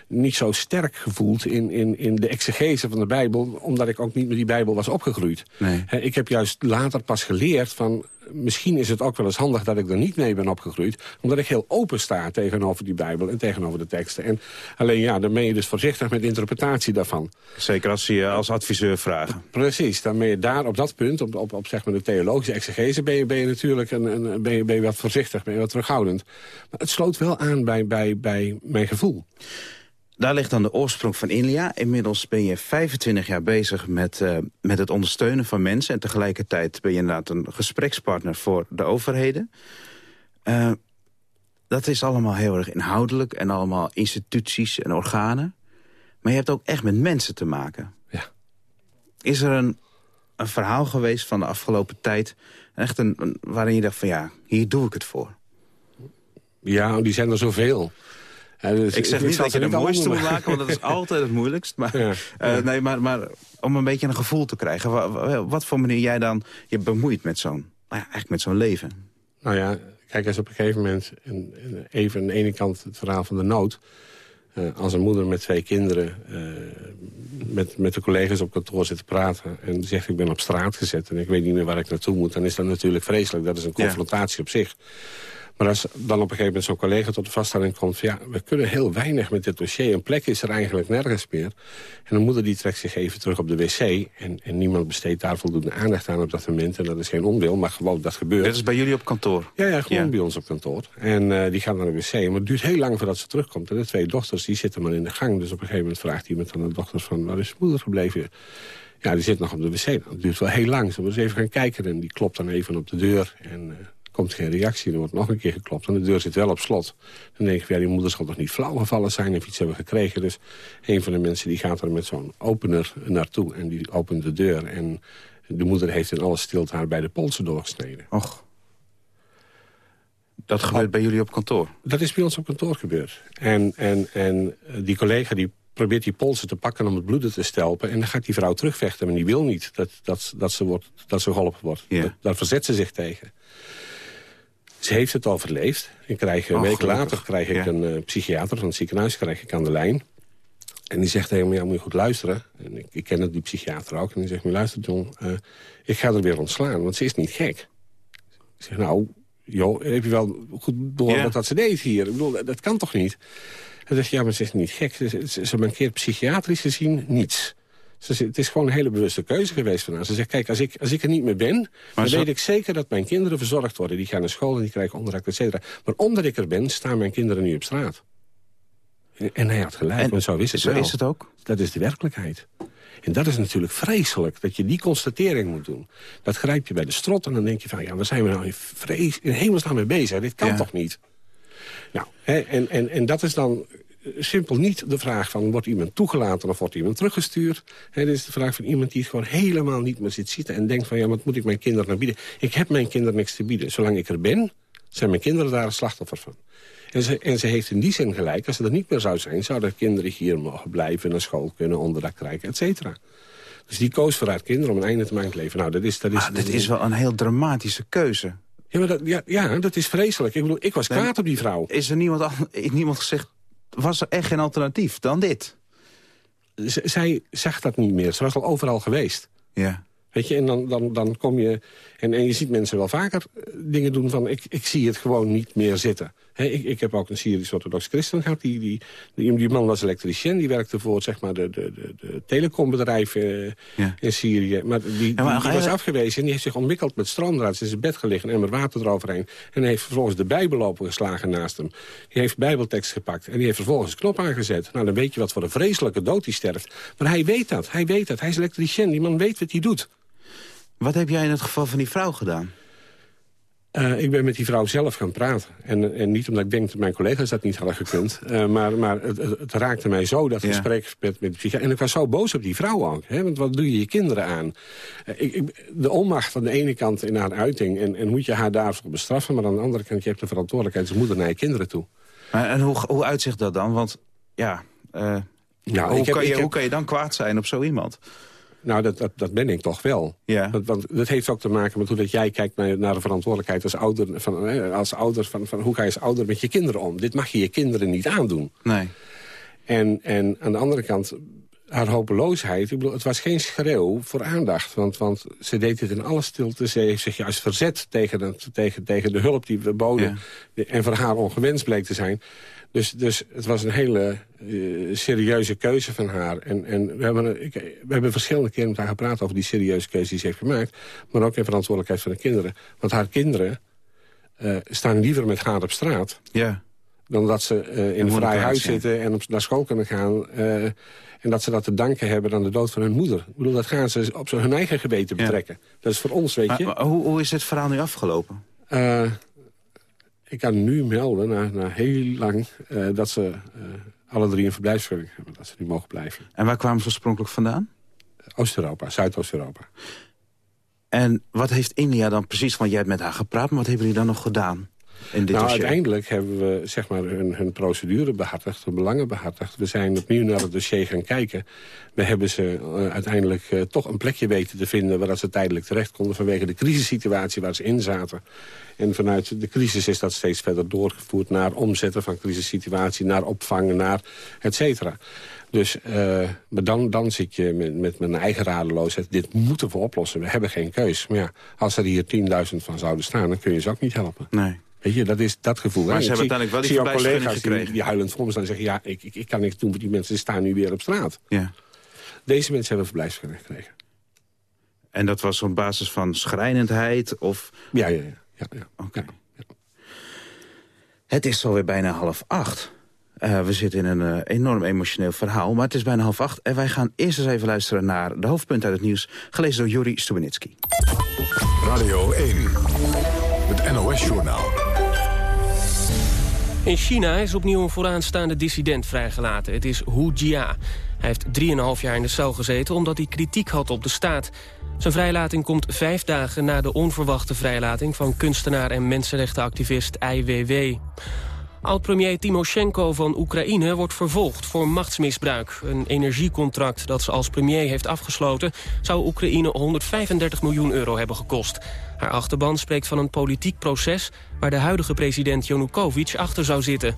niet zo sterk gevoeld in, in, in de exegese van de Bijbel... omdat ik ook niet met die Bijbel was opgegroeid. Nee. Ik heb juist later pas geleerd van misschien is het ook wel eens handig dat ik er niet mee ben opgegroeid. Omdat ik heel open sta tegenover die Bijbel en tegenover de teksten. En alleen ja, dan ben je dus voorzichtig met de interpretatie daarvan. Zeker als ze je als adviseur vragen. Precies, dan ben je daar op dat punt, op, op, op zeg maar de theologische exegese... ben je, ben je natuurlijk een, een, ben je, ben je wat voorzichtig, ben je wat terughoudend. Maar het sloot wel aan bij, bij, bij mijn gevoel. Daar ligt dan de oorsprong van Inlia. Inmiddels ben je 25 jaar bezig met, uh, met het ondersteunen van mensen... en tegelijkertijd ben je inderdaad een gesprekspartner voor de overheden. Uh, dat is allemaal heel erg inhoudelijk en allemaal instituties en organen. Maar je hebt ook echt met mensen te maken. Ja. Is er een, een verhaal geweest van de afgelopen tijd... Echt een, waarin je dacht van ja, hier doe ik het voor? Ja, die zijn er zoveel. Dus ik zeg niet dat je de mooiste moet maken, want dat is *laughs* altijd het moeilijkst. Maar, uh, nee, maar, maar om een beetje een gevoel te krijgen. Wat, wat voor manier jij dan je bemoeit met zo'n nou eigenlijk met zo'n leven? Nou ja, kijk eens op een gegeven moment... En, even aan de ene kant het verhaal van de nood... Uh, als een moeder met twee kinderen uh, met, met de collega's op kantoor zit te praten... en zegt ik ben op straat gezet en ik weet niet meer waar ik naartoe moet... dan is dat natuurlijk vreselijk. Dat is een confrontatie op zich. Maar als dan op een gegeven moment zo'n collega tot de vaststelling komt... ja, we kunnen heel weinig met dit dossier. Een plek is er eigenlijk nergens meer. En de moeder die trekt zich even terug op de wc... en, en niemand besteedt daar voldoende aandacht aan op dat moment. En dat is geen onwil, maar gewoon dat gebeurt. Dat is bij jullie op kantoor? Ja, ja gewoon bij ons op kantoor. En uh, die gaat naar de wc. Maar het duurt heel lang voordat ze terugkomt. En de twee dochters die zitten maar in de gang. Dus op een gegeven moment vraagt iemand aan de dochters van... waar is moeder gebleven? Ja, die zit nog op de wc. Dat duurt wel heel lang. Zullen we eens even gaan kijken? En die klopt dan even op de deur. En... Uh, komt geen reactie. Er wordt nog een keer geklopt en de deur zit wel op slot. Dan denk ik, ja, die moeder zal toch niet flauw gevallen zijn of iets hebben gekregen. Dus een van de mensen die gaat er met zo'n opener naartoe en die opent de deur. En de moeder heeft in alle stilte haar bij de polsen doorgesneden. Och. Dat gebeurt bij jullie op kantoor? Dat is bij ons op kantoor gebeurd. En, en, en die collega die probeert die polsen te pakken om het bloeden te stelpen. En dan gaat die vrouw terugvechten, maar die wil niet dat, dat, dat, ze, wordt, dat ze geholpen wordt. Ja. Daar verzet ze zich tegen. Ze heeft het overleefd. Ik krijg, een oh, week later krijg ik een uh, psychiater van het ziekenhuis krijg ik aan de lijn. En die zegt tegen me, ja, moet je goed luisteren. En ik, ik ken die psychiater ook. En die zegt me, luister John, uh, ik ga er weer ontslaan, want ze is niet gek. Ik zeg, nou, joh, heb je wel goed ja. wat ze deed hier? Ik bedoel, dat kan toch niet? Hij zegt, ja, maar ze is niet gek. Ze, ze, ze mankeert psychiatrisch gezien niets. Ze, het is gewoon een hele bewuste keuze geweest van haar. Ze zegt, kijk, als ik, als ik er niet meer ben... dan weet ik zeker dat mijn kinderen verzorgd worden. Die gaan naar school en die krijgen onderdak, et cetera. Maar omdat ik er ben, staan mijn kinderen nu op straat. En hij had gelijk, en, maar zo is het zo wel. is het ook? Dat is de werkelijkheid. En dat is natuurlijk vreselijk, dat je die constatering moet doen. Dat grijp je bij de strot en dan denk je van... ja, waar zijn we nou in, vrees, in hemelsnaam mee bezig? Dit kan ja. toch niet? Nou, hè, en, en, en dat is dan simpel niet de vraag van... wordt iemand toegelaten of wordt iemand teruggestuurd? Dit is de vraag van iemand die het gewoon helemaal niet meer zit zitten... en denkt van, ja, wat moet ik mijn kinderen nou bieden? Ik heb mijn kinderen niks te bieden. Zolang ik er ben, zijn mijn kinderen daar een slachtoffer van. En ze, en ze heeft in die zin gelijk. Als ze er niet meer zou zijn, zouden kinderen hier mogen blijven... naar school kunnen, onderdak krijgen, et cetera. Dus die koos voor haar kinderen om een einde te maken leven. Nou, dat is, dat is, maar dit is wel een heel dramatische keuze. Ja, maar dat, ja, ja, dat is vreselijk. Ik bedoel, ik was kwaad op die vrouw. Is er niemand, niemand gezegd, was er echt geen alternatief dan dit? Z zij zag dat niet meer. Ze was al overal geweest. Ja. Weet je, en dan, dan, dan kom je... En, en je ziet mensen wel vaker dingen doen van... ik, ik zie het gewoon niet meer zitten. He, ik, ik heb ook een Syrisch-orthodox christen gehad. Die, die, die, die, man was elektricien. Die werkte voor zeg maar, de, de, de, de telecombedrijf uh, ja. in Syrië. Maar die, ja, maar die, die was afgewezen. En die heeft zich ontwikkeld met stroomdraad. in zijn bed gelegen en met water eroverheen. En heeft vervolgens de Bijbel opengeslagen naast hem. Die heeft bijbeltekst gepakt. En die heeft vervolgens een knop aangezet. Nou, dan weet je wat voor een vreselijke dood hij sterft. Maar hij weet dat. Hij weet dat. Hij is elektricien. Die man weet wat hij doet. Wat heb jij in het geval van die vrouw gedaan? Uh, ik ben met die vrouw zelf gaan praten. En, en niet omdat ik denk dat mijn collega's dat niet hadden gekund. Uh, maar maar het, het, raakte mij zo, dat ja. gesprek met, met de psychiater. En ik was zo boos op die vrouw ook. Hè? Want wat doe je je kinderen aan? Uh, ik, ik, de onmacht aan de ene kant in haar uiting. En, en moet je haar daarvoor bestraffen. Maar aan de andere kant, je hebt de verantwoordelijkheid als moeder naar je kinderen toe. Maar, en hoe, hoe uitzicht dat dan? Want ja, hoe, heb, kan je, heb... hoe kan je dan kwaad zijn op zo iemand? Nou, dat, dat, dat ben ik toch wel. Ja. Dat, want dat heeft ook te maken met hoe dat jij kijkt naar, naar de verantwoordelijkheid als ouder. Van, als ouder van, van hoe ga je als ouder met je kinderen om? Dit mag je je kinderen niet aandoen. Nee. En, en aan de andere kant, haar hopeloosheid. Ik bedoel, het was geen schreeuw voor aandacht. Want, want ze deed dit in alle stilte. Ze heeft zich juist verzet tegen, het, tegen, tegen de hulp die we boden. Ja. En voor haar ongewenst bleek te zijn. Dus, dus het was een hele uh, serieuze keuze van haar. En, en we, hebben, ik, we hebben verschillende keren met haar gepraat over die serieuze keuze die ze heeft gemaakt. Maar ook in verantwoordelijkheid van de kinderen. Want haar kinderen uh, staan liever met haar op straat. Ja. Dan dat ze uh, in een vrij huis zitten en op, naar school kunnen gaan. en dat ze dat te danken hebben aan de dood van hun moeder. Ik bedoel, dat gaan ze op hun eigen geweten betrekken. Ja. Dat is voor ons, weet maar, je. Maar, hoe, hoe is het verhaal nu afgelopen? Ik kan nu melden, na, na heel lang, uh, dat ze uh, alle drie een verblijfsvergunning hebben. Dat ze nu mogen blijven. En waar kwamen ze oorspronkelijk vandaan? Oost-Europa, Zuidoost-Europa. En wat heeft India dan precies, want jij hebt met haar gepraat... maar wat hebben jullie dan nog gedaan? In dit nou, dossier? uiteindelijk hebben we zeg maar, hun, hun procedure behartigd, hun belangen behartigd. We zijn opnieuw naar het dossier gaan kijken. We hebben ze uh, uiteindelijk uh, toch een plekje weten te vinden... waar ze tijdelijk terecht konden vanwege de crisissituatie waar ze in zaten. En vanuit de crisis is dat steeds verder doorgevoerd... naar omzetten van crisissituatie, naar opvangen, naar et cetera. Dus uh, maar dan, dan zit je met, met mijn eigen radeloosheid. Dit moeten we oplossen. We hebben geen keus. Maar ja, als er hier 10.000 van zouden staan... dan kun je ze ook niet helpen. Nee. Weet je, dat is dat gevoel. Maar ze hebben uiteindelijk wel die collega's gekregen. Die, die huilend voor me staan en zeggen... ja, ik, ik, ik kan niks doen, want die mensen staan nu weer op straat. Ja. Deze mensen hebben verblijfsvergunning gekregen. En dat was op basis van schrijnendheid? Of... Ja, ja, ja. ja, ja. Oké. Okay. Ja. Het is alweer bijna half acht. Uh, we zitten in een uh, enorm emotioneel verhaal, maar het is bijna half acht. En wij gaan eerst eens even luisteren naar de hoofdpunten uit het nieuws... gelezen door Juri Stubenitski. Radio 1, het NOS-journaal. In China is opnieuw een vooraanstaande dissident vrijgelaten. Het is Hu Jia. Hij heeft 3,5 jaar in de cel gezeten omdat hij kritiek had op de staat. Zijn vrijlating komt vijf dagen na de onverwachte vrijlating... van kunstenaar en mensenrechtenactivist Ai Weiwei. Oud-premier Timoshenko van Oekraïne wordt vervolgd voor machtsmisbruik. Een energiecontract dat ze als premier heeft afgesloten... zou Oekraïne 135 miljoen euro hebben gekost. Haar achterban spreekt van een politiek proces... waar de huidige president Yanukovych achter zou zitten.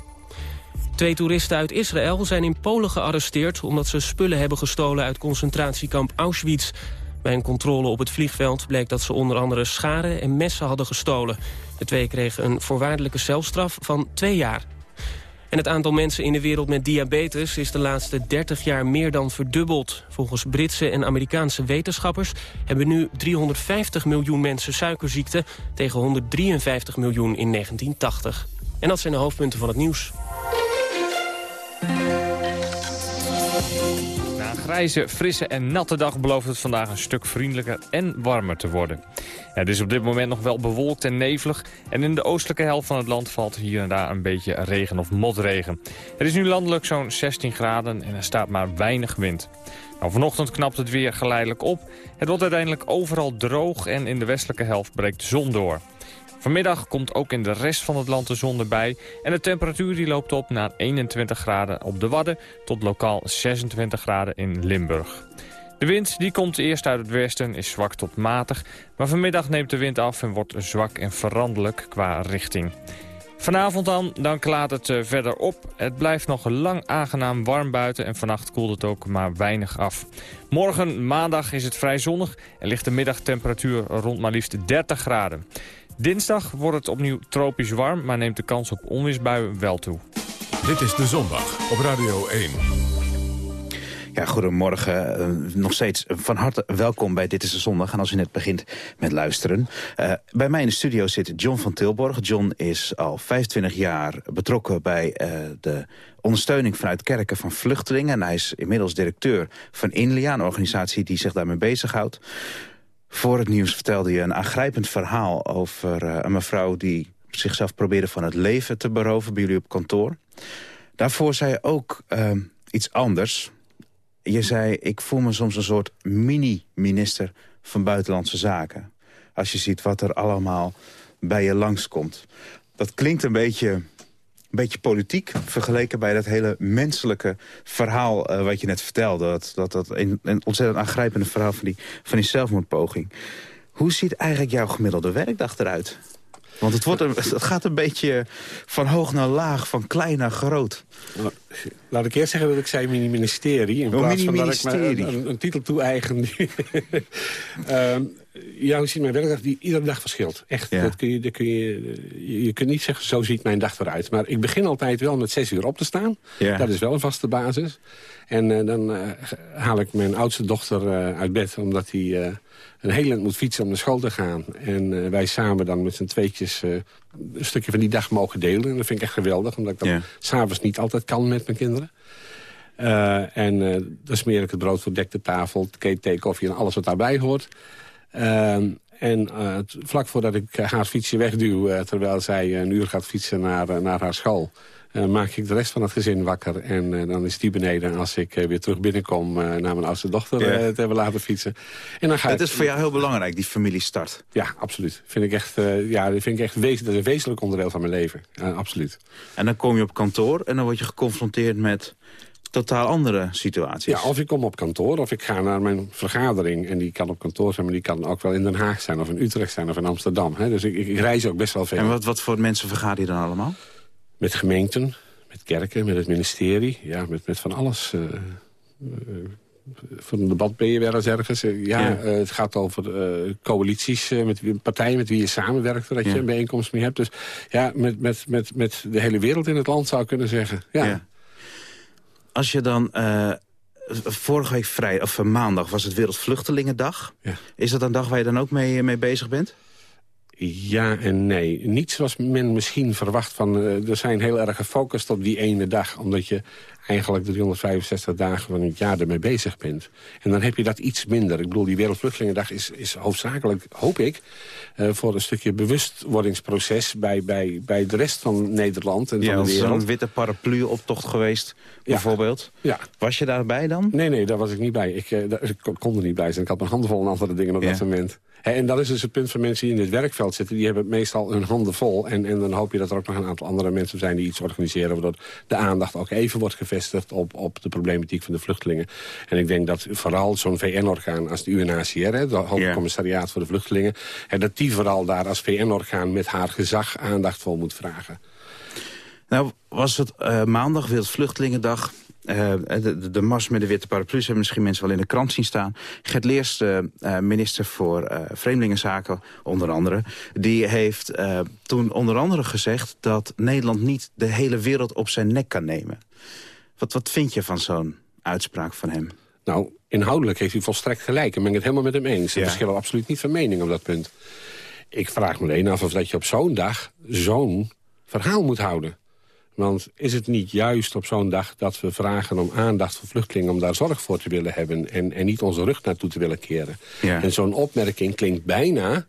Twee toeristen uit Israël zijn in Polen gearresteerd... omdat ze spullen hebben gestolen uit concentratiekamp Auschwitz. Bij een controle op het vliegveld bleek dat ze onder andere scharen en messen hadden gestolen. De twee kregen een voorwaardelijke celstraf van twee jaar. En het aantal mensen in de wereld met diabetes is de laatste 30 jaar meer dan verdubbeld. Volgens Britse en Amerikaanse wetenschappers hebben nu 350 miljoen mensen suikerziekte tegen 153 miljoen in 1980. En dat zijn de hoofdpunten van het nieuws. Grijze, frisse en natte dag belooft het vandaag een stuk vriendelijker en warmer te worden. het is op dit moment nog wel bewolkt en nevelig en in de oostelijke helft van het land valt hier en daar een beetje regen of motregen. Het is nu landelijk zo'n 16 graden en er staat maar weinig wind. Nou, vanochtend knapt het weer geleidelijk op. Het wordt uiteindelijk overal droog en in de westelijke helft breekt de zon door. Vanmiddag komt ook in de rest van het land de zon erbij... en de temperatuur die loopt op naar 21 graden op de Wadden... tot lokaal 26 graden in Limburg. De wind die komt eerst uit het westen, is zwak tot matig... maar vanmiddag neemt de wind af en wordt zwak en veranderlijk qua richting. Vanavond dan, dan klaart het uh, verder op. Het blijft nog lang aangenaam warm buiten en vannacht koelt het ook maar weinig af. Morgen, maandag, is het vrij zonnig en ligt de middagtemperatuur rond maar liefst 30 graden. Dinsdag wordt het opnieuw tropisch warm, maar neemt de kans op onweersbuien wel toe. Dit is De Zondag op Radio 1. Ja, goedemorgen. Uh, nog steeds van harte welkom bij Dit is de Zondag. En als u net begint met luisteren. Uh, bij mij in de studio zit John van Tilborg. John is al 25 jaar betrokken bij uh, de ondersteuning vanuit kerken van vluchtelingen. En hij is inmiddels directeur van INLIA, een organisatie die zich daarmee bezighoudt. Voor het nieuws vertelde je een aangrijpend verhaal over uh, een mevrouw... die zichzelf probeerde van het leven te beroven bij jullie op kantoor. Daarvoor zei je ook uh, iets anders. Je zei, ik voel me soms een soort mini-minister van Buitenlandse Zaken. Als je ziet wat er allemaal bij je langskomt. Dat klinkt een beetje beetje politiek vergeleken bij dat hele menselijke verhaal uh, wat je net vertelde. Dat, dat, dat een, een ontzettend aangrijpende verhaal van die, van die zelfmoordpoging. Hoe ziet eigenlijk jouw gemiddelde werkdag eruit? Want het, wordt een, het gaat een beetje van hoog naar laag, van klein naar groot. Nou, laat ik eerst zeggen dat ik zei mini-ministerie. In oh, plaats mini van dat ik me een, een, een titel toe-eigen. um, *laughs* ja, hoe ziet mijn werkdag? Die iedere dag verschilt. Echt. Dat kun je, dat kun je, je kunt niet zeggen, zo ziet mijn dag eruit. Maar ik begin altijd wel met zes uur op te staan. Ja. Dat is wel een vaste basis. En uh, dan uh, haal ik mijn oudste dochter uh, uit bed... omdat hij een heel eind moet fietsen om naar school te gaan. En wij samen dan met z'n tweetjes een stukje van die dag mogen delen. En dat vind ik echt geweldig, omdat ik dan ja. s'avonds niet altijd kan met mijn kinderen. en dan smeer ik het brood voor dekte tafel, thee, koffie en alles wat daarbij hoort. Ehm, en uh, vlak voordat ik haar fietsje wegduw... Uh, terwijl zij een uur gaat fietsen naar, naar haar school... maak ik de rest van het gezin wakker. En dan is die beneden als ik weer terug binnenkom... naar mijn oudste dochter te hebben laten fietsen. En dan ga het is voor jou heel belangrijk, die familiestart. Ja, absoluut. Vind ik echt, ja, dat vind ik echt wezen, dat is een wezenlijk onderdeel van mijn leven. absoluut. En dan kom je op kantoor en dan word je geconfronteerd met totaal andere situaties. Ja, of ik kom op kantoor of ik ga naar mijn vergadering. En die kan op kantoor zijn, maar die kan ook wel in Den Haag zijn... of in Utrecht zijn of in Amsterdam. Hè. Dus ik, ik, reis ook best wel veel. En wat, wat voor mensen vergader je dan allemaal? Met gemeenten, met kerken, met het ministerie. Ja, met, met van alles... Uh, uh, voor een debat ben je wel eens ergens. Ja, ja. Uh, het gaat over uh, coalities, uh, met partijen met wie je samenwerkt... dat je een bijeenkomst mee hebt. Dus ja, met, met, met, met de hele wereld in het land zou ik kunnen zeggen. Ja. ja als je dan... Uh, vorige week vrij, of maandag was het Wereldvluchtelingendag. Ja. Is dat een dag waar je dan ook mee, mee bezig bent? Ja en nee. Niet zoals men misschien verwacht. Van, uh, er zijn heel erg gefocust op die ene dag. Omdat je eigenlijk 365 dagen van het jaar ermee bezig bent. En dan heb je dat iets minder. Ik bedoel, die Wereldvluchtelingendag is, is hoofdzakelijk, hoop ik... Uh, voor een stukje bewustwordingsproces bij, bij, bij de rest van Nederland en ja, van de wereld. Ja, witte paraplu-optocht geweest, bijvoorbeeld. Ja. Was je daarbij dan? Nee, nee, daar was ik niet bij. Ik, uh, daar, ik kon er niet bij zijn. Ik had mijn handen vol aan andere dingen op ja. dat moment. En dat is dus het punt van mensen die in dit werkveld zitten. Die hebben meestal hun handen vol. En, en dan hoop je dat er ook nog een aantal andere mensen zijn die iets organiseren... waardoor de aandacht ook even wordt gevestigd op, op de problematiek van de vluchtelingen. En ik denk dat vooral zo'n VN-orgaan als de UNHCR... het Hoge Commissariaat voor de Vluchtelingen... dat die vooral daar als VN-orgaan met haar gezag aandacht voor moet vragen. Nou, was het uh, maandag, Wereldvluchtelingendag... Uh, de, de, mars met de witte paraplu's hebben misschien mensen wel in de krant zien staan. Gert Leers, de uh, minister voor uh, Vreemdelingenzaken, onder andere... die heeft toen onder andere gezegd dat Nederland niet de hele wereld op zijn nek kan nemen. Wat, wat vind je van zo'n uitspraak van hem? Nou, inhoudelijk heeft hij volstrekt gelijk. En ben ik het helemaal met hem eens. We ja. verschillen absoluut niet van mening op dat punt. Ik vraag me alleen af of dat je op zo'n dag zo'n verhaal moet houden. Want is het niet juist op zo'n dag dat we vragen om aandacht voor vluchtelingen... om daar zorg voor te willen hebben en, en niet onze rug naartoe te willen keren? Ja. En zo'n opmerking klinkt bijna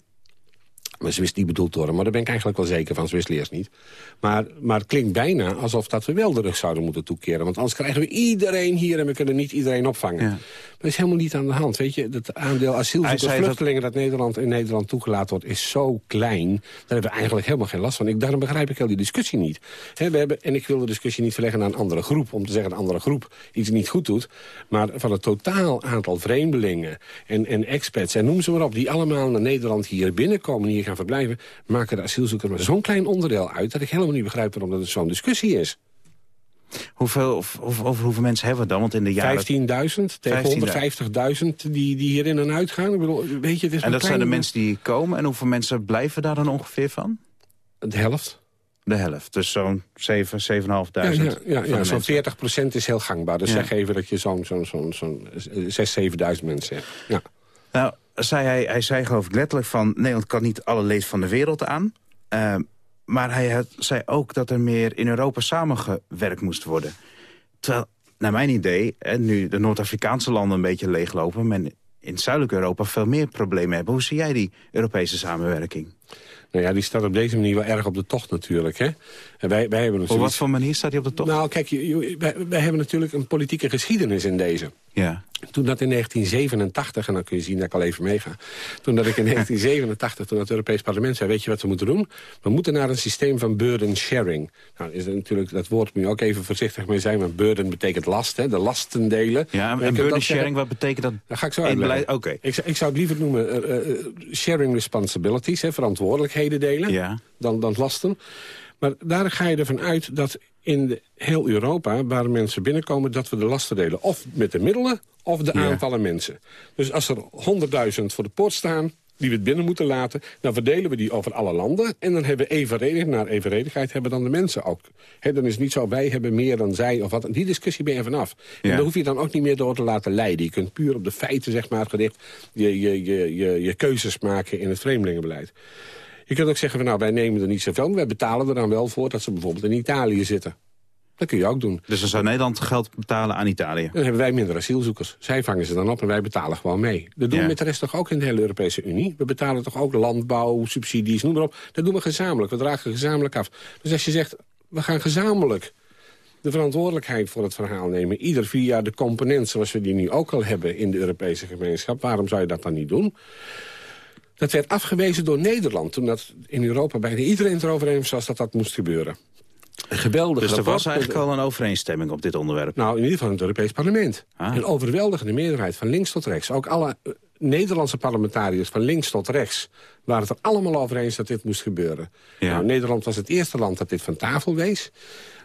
maar Zwis niet bedoeld worden, maar daar ben ik eigenlijk wel zeker van. Zwis leert niet. Maar, maar het klinkt bijna alsof dat we wel de rug zouden moeten toekeren. Want anders krijgen we iedereen hier en we kunnen niet iedereen opvangen. Ja. Dat is helemaal niet aan de hand. Weet je, het aandeel asielzoekers, vluchtelingen dat... dat Nederland in Nederland toegelaten wordt... is zo klein, daar hebben we eigenlijk helemaal geen last van. Ik, daarom begrijp ik heel die discussie niet. we hebben, en ik wil de discussie niet verleggen naar een andere groep... om te zeggen dat een andere groep iets niet goed doet. Maar van het totaal aantal vreemdelingen en, en expats... en noem ze maar op, die allemaal naar Nederland hier binnenkomen... hier gaan verblijven, maken de asielzoekers maar zo'n klein onderdeel uit... dat ik helemaal niet begrijp waarom dat zo'n discussie is. Hoeveel, of, over hoeveel mensen hebben we dan? Want in de jaren... 15.000 tegen 150.000 die, die hier in en uit gaan. Ik bedoel, weet je, het is en dat zijn de mensen die komen. En hoeveel mensen blijven daar dan ongeveer van? De helft. De helft, dus zo'n 7, 7.500. Ja, ja, ja, ja zo'n 40% is heel gangbaar. Dus zeg even dat je zo'n zo'n zo'n zo'n 6, 7.000 mensen hebt. Ja. Nou, zei hij, hij zei geloof ik letterlijk van... Nederland kan niet alle leed van de wereld aan. Uh, maar hij had, zei ook dat er meer in Europa samengewerkt moest worden. Terwijl, naar mijn idee, nu de Noord-Afrikaanse landen een beetje leeglopen... men in zuidelijk Europa veel meer problemen hebben. Hoe zie jij die Europese samenwerking? Nou ja, die staat op deze manier wel erg op de tocht natuurlijk. Hè? En wij, wij hebben Op wat voor manier staat hij op de tocht? Nou, kijk, wij, wij hebben natuurlijk een politieke geschiedenis in deze. Ja. Toen dat in 1987, en dan kun je zien dat ik al even meega... toen dat ik in 1987, toen het Europees Parlement zei... weet je wat we moeten doen? We moeten naar een systeem van burden sharing. Nou, is er natuurlijk, dat woord moet je ook even voorzichtig mee zijn... want burden betekent last, hè, de lasten delen. Ja, en burden sharing, wat betekent dat? Dat ga ik zo uitleggen. Oké. Ik, ik, zou het liever noemen uh, sharing responsibilities, hè, verantwoordelijkheden delen... Ja. Dan, dan lasten. Maar daar ga je ervan uit dat in heel Europa, waar mensen binnenkomen... dat we de lasten delen. Of met de middelen, of de aantallen mensen. Dus als er 100.000 voor de poort staan die we het binnen moeten laten... dan verdelen we die over alle landen. En dan hebben we evenredig, naar evenredigheid hebben dan de mensen ook. dan is het niet zo, wij hebben meer dan zij of wat. Die discussie ben je vanaf. En daar hoef je dan ook niet meer door te laten leiden. Je kunt puur op de feiten, zeg maar, gericht... je, je, je, je, je keuzes maken in het vreemdelingenbeleid. Je kunt ook zeggen, van, nou, wij nemen er niet zoveel... wij betalen er dan wel voor dat ze bijvoorbeeld in Italië zitten. Dat kun je ook doen. Dus dan zou Nederland geld betalen aan Italië? Dan hebben wij minder asielzoekers. Zij vangen ze dan op en wij betalen gewoon mee. Dat doen we met de rest toch ook in de hele Europese Unie? We betalen toch ook landbouw, subsidies, noem maar op. Dat doen we gezamenlijk. We dragen gezamenlijk af. Dus als je zegt, we gaan gezamenlijk de verantwoordelijkheid voor het verhaal nemen. Ieder via de component zoals we die nu ook al hebben in de Europese gemeenschap. Waarom zou je dat dan niet doen? Dat werd afgewezen door Nederland. Toen dat in Europa bijna iedereen erover eens was dat dat moest gebeuren. Geweldig. Dus er was eigenlijk al een overeenstemming op dit onderwerp? Nou, in ieder geval in het Europees Parlement. Ah. Een overweldigende meerderheid van links tot rechts. Ook alle eh, Nederlandse parlementariërs van links tot rechts... waren het er allemaal over eens dat dit moest gebeuren. Nou, Nederland was het eerste land dat dit van tafel wees.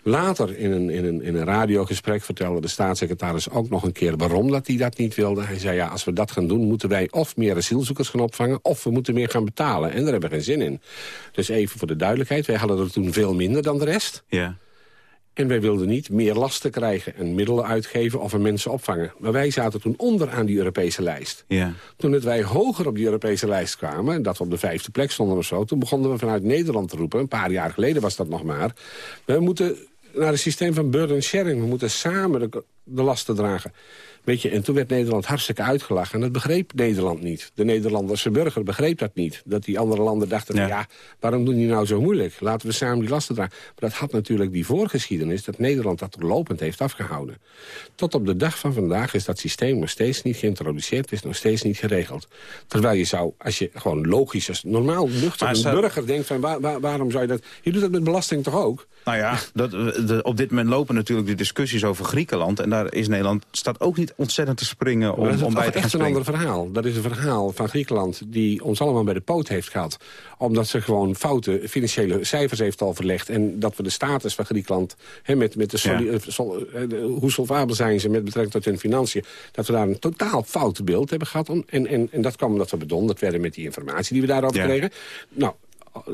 Later in een, in, een, in een radiogesprek vertelde de staatssecretaris ook nog een keer waarom dat hij dat niet wilde. Hij zei, ja, als we dat gaan doen, moeten wij of meer asielzoekers gaan opvangen... of we moeten meer gaan betalen. En daar hebben we geen zin in. Dus even voor de duidelijkheid, wij hadden er toen veel minder dan de rest. Ja. En wij wilden niet meer lasten krijgen en middelen uitgeven of er mensen opvangen. Maar wij zaten toen onder aan die Europese lijst. Ja. Toen het wij hoger op die Europese lijst kwamen, dat we op de vijfde plek stonden of zo... toen begonnen we vanuit Nederland te roepen, een paar jaar geleden was dat nog maar... we moeten naar een systeem van burden sharing. We moeten samen de, de lasten dragen. Weet je, en toen werd Nederland hartstikke uitgelachen. En dat begreep Nederland niet. De Nederlandse burger begreep dat niet. Dat die andere landen dachten, ja, ja waarom doen die nou zo moeilijk? Laten we samen die lasten dragen. Maar dat had natuurlijk die voorgeschiedenis... dat Nederland dat lopend heeft afgehouden. Tot op de dag van vandaag is dat systeem nog steeds niet geïntroduceerd. is nog steeds niet geregeld. Terwijl je zou, als je gewoon logisch, als normaal nuchter een burger denkt... van waar, waarom zou je dat... Je doet dat met belasting toch ook? Nou ja, dat, de, op dit moment lopen natuurlijk de discussies over Griekenland... en daar daar is Nederland staat ook niet ontzettend te springen om, dat is om bij te gaan echt een ander verhaal. Dat is een verhaal van Griekenland die ons allemaal bij de poot heeft gehad. Omdat ze gewoon foute financiële cijfers heeft overlegd. En dat we de status van Griekenland, hè, met, met de soli- Ja. eh, sol- eh, hoe solvabel zijn ze met betrekking tot hun financiën, dat we daar een totaal fout beeld hebben gehad. Om, en, en, en dat kwam omdat we bedonderd werden met die informatie die we daarover Ja. kregen. Nou,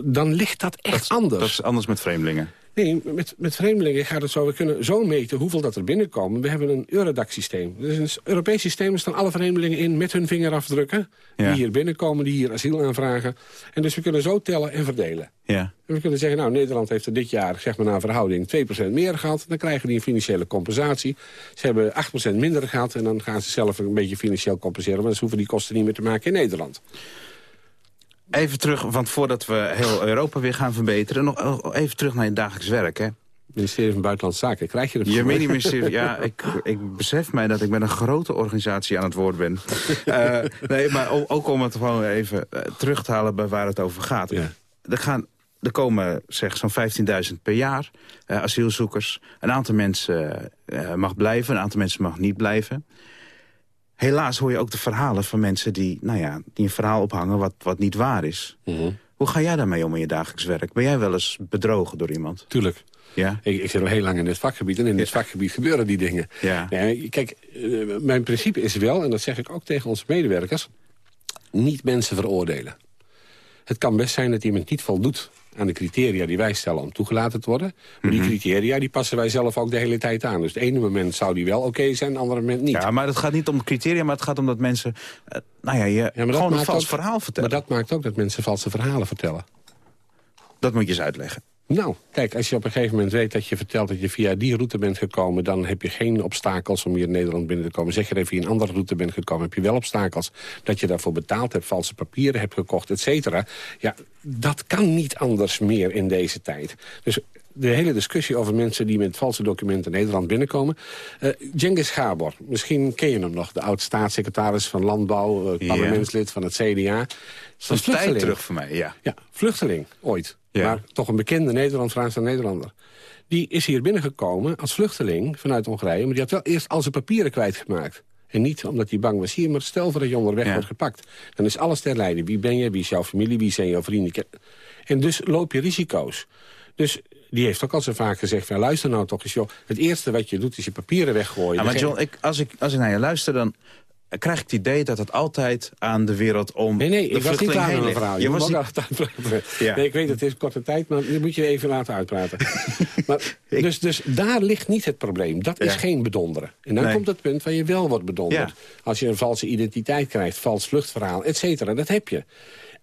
dan ligt dat echt anders. Dat is anders met vreemdelingen. Nee, met, met vreemdelingen gaat het zo. We kunnen zo meten hoeveel dat er binnenkomen. We hebben een Eurodac-systeem. Dat is een Europees systeem. Er staan alle vreemdelingen in met hun vingerafdrukken. Ja. Die hier binnenkomen, die hier asiel aanvragen. En dus we kunnen zo tellen en verdelen. Ja. En we kunnen zeggen, nou, Nederland heeft er dit jaar, zeg maar naar verhouding, 2% meer gehad. Dan krijgen die een financiële compensatie. Ze hebben 8% minder gehad en dan gaan ze zelf een beetje financieel compenseren. Want ze hoeven die kosten niet meer te maken in Nederland. Even terug, want voordat we heel Europa weer gaan verbeteren... nog oh, even terug naar je dagelijks werk, hè? ministerie van Buitenlandse Zaken, krijg je er Je mini-ministerie, ja, *laughs* ik, ik besef mij dat ik met een grote organisatie aan het woord ben. *laughs* Eh, nee, maar ook om het gewoon even eh, terug te halen bij waar het over gaat. Ja. Er, gaan, er komen zeg zo'n 15.000 per jaar eh, asielzoekers. Een aantal mensen mag blijven, een aantal mensen mag niet blijven. Helaas hoor je ook de verhalen van mensen die, nou ja, die een verhaal ophangen wat, wat niet waar is. Mhm. Hoe ga jij daarmee om in je dagelijks werk? Ben jij wel eens bedrogen door iemand? Tuurlijk. Ja? Ik, ik zit al heel lang in dit vakgebied en in dit vakgebied gebeuren die dingen. Ja. Nee, kijk, eh, mijn principe is wel, en dat zeg ik ook tegen onze medewerkers... niet mensen veroordelen. Het kan best zijn dat iemand niet voldoet aan de criteria die wij stellen om toegelaten te worden. Maar Mhm. die criteria die passen wij zelf ook de hele tijd aan. Dus het ene moment zou die wel oké zijn, het andere moment niet. Ja, maar het gaat niet om criteria, maar het gaat om dat mensen... eh, nou ja, je Ja, dat gewoon een vals ook- verhaal vertellen. Maar Dat... dat maakt ook dat mensen valse verhalen vertellen. moet je eens uitleggen. Nou, kijk, als je op een gegeven moment weet dat je vertelt dat je via die route bent gekomen... dan heb je geen obstakels om hier in Nederland binnen te komen. Zeg je dat je via een andere route bent gekomen, heb je wel obstakels. Dat je daarvoor betaald hebt, valse papieren hebt gekocht, et cetera. Ja, dat kan niet anders meer in deze tijd. Dus de hele discussie over mensen die met valse documenten Nederland binnenkomen. Uh, Cengiz Gabor, misschien ken je hem nog. De oud-staatssecretaris van Landbouw, uh, Ja. parlementslid van het CDA. Dat is een tijd terug voor mij, ja. Ja, vluchteling, ooit. Ja. Maar toch een bekende Nederland-Franse Nederlander. Die is hier binnengekomen als vluchteling vanuit Hongarije... maar die had wel eerst al zijn papieren kwijtgemaakt. En niet omdat hij bang was hier, maar stel voor dat je onderweg Ja. wordt gepakt. Dan is alles ter leiden. Wie ben je, wie is jouw familie, wie zijn jouw vrienden. En dus loop je risico's. Dus die heeft ook al zo vaak gezegd... Van, luister nou toch eens, joh. Het eerste wat je doet is je papieren weggooien. Ja, maar John, ik, als, ik, als ik naar je luister, dan krijg ik het idee dat het altijd aan de wereld om Nee, nee, ik was niet klaar met mijn verhaal. Je Je was niet-. *laughs* Ja. Nee, ik weet, het is korte tijd, maar die moet je even laten uitpraten. *laughs* maar, dus, dus daar ligt niet het probleem. Dat is geen bedonderen. En dan Nee. komt het punt waar je wel wordt bedonderd. Ja. Als je een valse identiteit krijgt, vals vluchtverhaal, et cetera, dat heb je.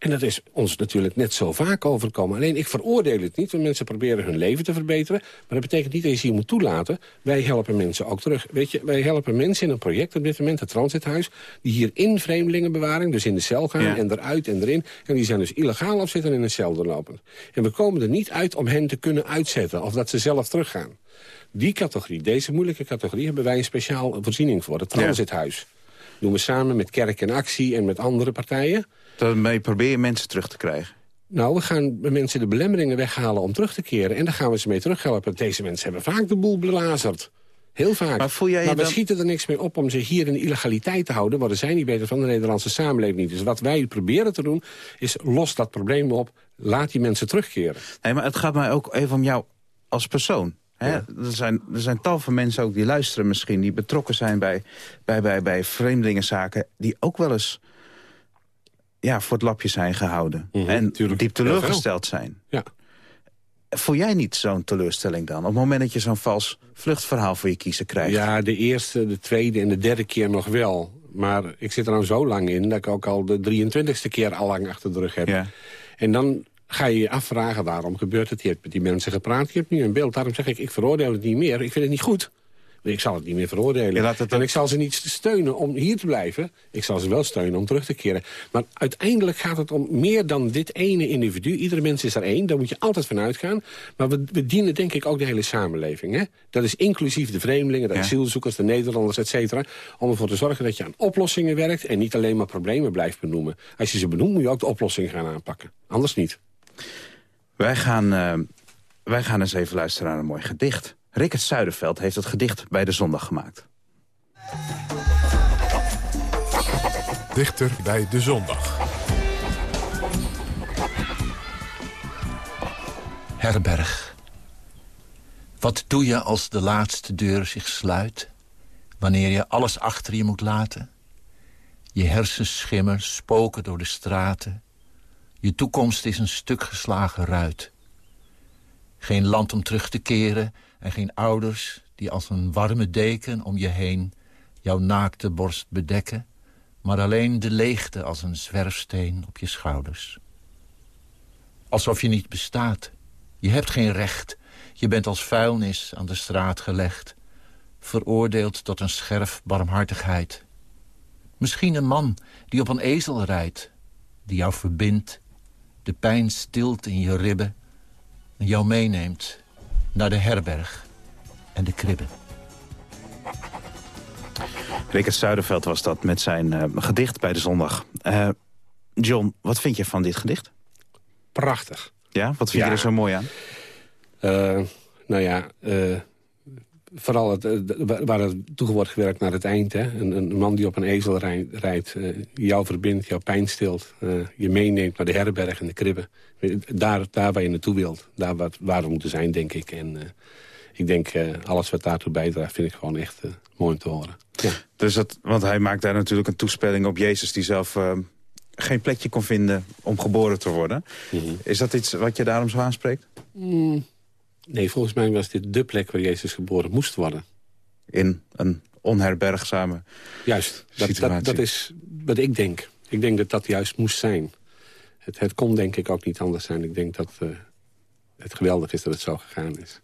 En dat is ons natuurlijk net zo vaak overkomen. Alleen ik veroordeel het niet, want mensen proberen hun leven te verbeteren. Maar dat betekent niet dat je ze hier moet toelaten. Wij helpen mensen ook terug. Weet je, wij helpen mensen in een project op dit moment, het transithuis... die hier in vreemdelingenbewaring, dus in de cel gaan Ja. en eruit en erin. En die zijn dus illegaal of zitten in een cel doorlopen. En we komen er niet uit om hen te kunnen uitzetten of dat ze zelf teruggaan. Die categorie, deze moeilijke categorie, hebben wij een speciaal voorziening voor. Het transithuis. Doen we samen met Kerk in Actie en met andere partijen. Daarmee probeer je mensen terug te krijgen. Nou, we gaan mensen de belemmeringen weghalen om terug te keren. En daar gaan we ze mee terughelpen. Deze mensen hebben vaak de boel belazerd. Heel vaak. Maar voel jij je we dan- schieten er niks mee op om zich hier in de illegaliteit te houden. Worden zij niet beter van de Nederlandse samenleving niet. Dus wat wij proberen te doen, is los dat probleem op. Laat die mensen terugkeren. Nee, maar het gaat mij ook even om jou als persoon. Hè? Ja. Er, zijn, er zijn tal van mensen ook die luisteren misschien... die betrokken zijn bij, bij, bij, bij vreemdelingenzaken... die ook wel eens ja, voor het lapje zijn gehouden. Mhm, en tuurlijk. diep teleurgesteld zijn. Ja. Voel jij niet zo'n teleurstelling dan? Op het moment dat je zo'n vals vluchtverhaal voor je kiezen krijgt. Ja, de eerste, de tweede en de derde keer nog wel. Maar ik zit er nou zo lang in dat ik ook al de 23ste keer al lang achter de rug heb. Ja. En dan ga je je afvragen waarom gebeurt het. Je hebt met die mensen gepraat, je hebt nu een beeld. Daarom zeg ik, ik veroordeel het niet meer. Ik vind het niet goed. Ik zal het niet meer veroordelen. Het en ik zal ze niet steunen om hier te blijven. Ik zal ze wel steunen om terug te keren. Maar uiteindelijk gaat het om meer dan dit ene individu. Iedere mens is er één, daar moet je altijd van uitgaan. Maar we, we dienen denk ik ook de hele samenleving. Hè? Dat is inclusief de vreemdelingen, de Ja. asielzoekers, de Nederlanders, et cetera. Om ervoor te zorgen dat je aan oplossingen werkt... en niet alleen maar problemen blijft benoemen. Als je ze benoemt, moet je ook de oplossing gaan aanpakken. Anders niet. Wij, gaan, eh, wij gaan eens even luisteren naar een mooi gedicht. Rickert Zuiderveld heeft het gedicht bij de zondag gemaakt. Dichter bij de zondag. Herberg. Wat doe je als de laatste deur zich sluit? Wanneer je alles achter je moet laten? Je hersenschimmer spoken door de straten. Je toekomst is een stuk geslagen ruit. Geen land om terug te keren en geen ouders die als een warme deken om je heen jouw naakte borst bedekken, maar alleen de leegte als een zwerfsteen op je schouders. Alsof je niet bestaat. Je hebt geen recht. Je bent als vuilnis aan de straat gelegd, veroordeeld tot een scherf barmhartigheid. Misschien een man die op een ezel rijdt, die jou verbindt, de pijn stilt in je ribben en jou meeneemt naar de herberg en de kribben. Rickert Zuiderveld was dat met zijn uh, gedicht bij de zondag. Uh, John, wat vind je van dit gedicht? Prachtig. Ja, wat vind Ja. je er zo mooi aan? Eh, nou ja, eh, vooral het, eh, waar het toe wordt gewerkt naar het eind. Hè? Een, een man die op een ezel rij- rijdt, eh, jou verbindt, jouw pijn stilt. eh, je meeneemt naar de herberg en de kribben. Daar, daar waar je naartoe wilt. Daar waar, waar we moeten zijn, denk ik. En ik denk, eh, alles wat daartoe bijdraagt, vind ik gewoon echt mooi om te horen. Ja. Dus dat, want hij maakt daar natuurlijk een toespeling op Jezus... die zelf eh, geen plekje kon vinden om geboren te worden. Is dat iets wat je daarom zo aanspreekt? Mm, Nee, volgens mij was dit de plek waar Jezus geboren moest worden. In een onherbergzame Juist, dat, situatie. dat, dat is wat ik denk. Ik denk dat dat juist moest zijn. Het, het kon denk ik ook niet anders zijn. Ik denk dat eh, het geweldig is dat het zo gegaan is.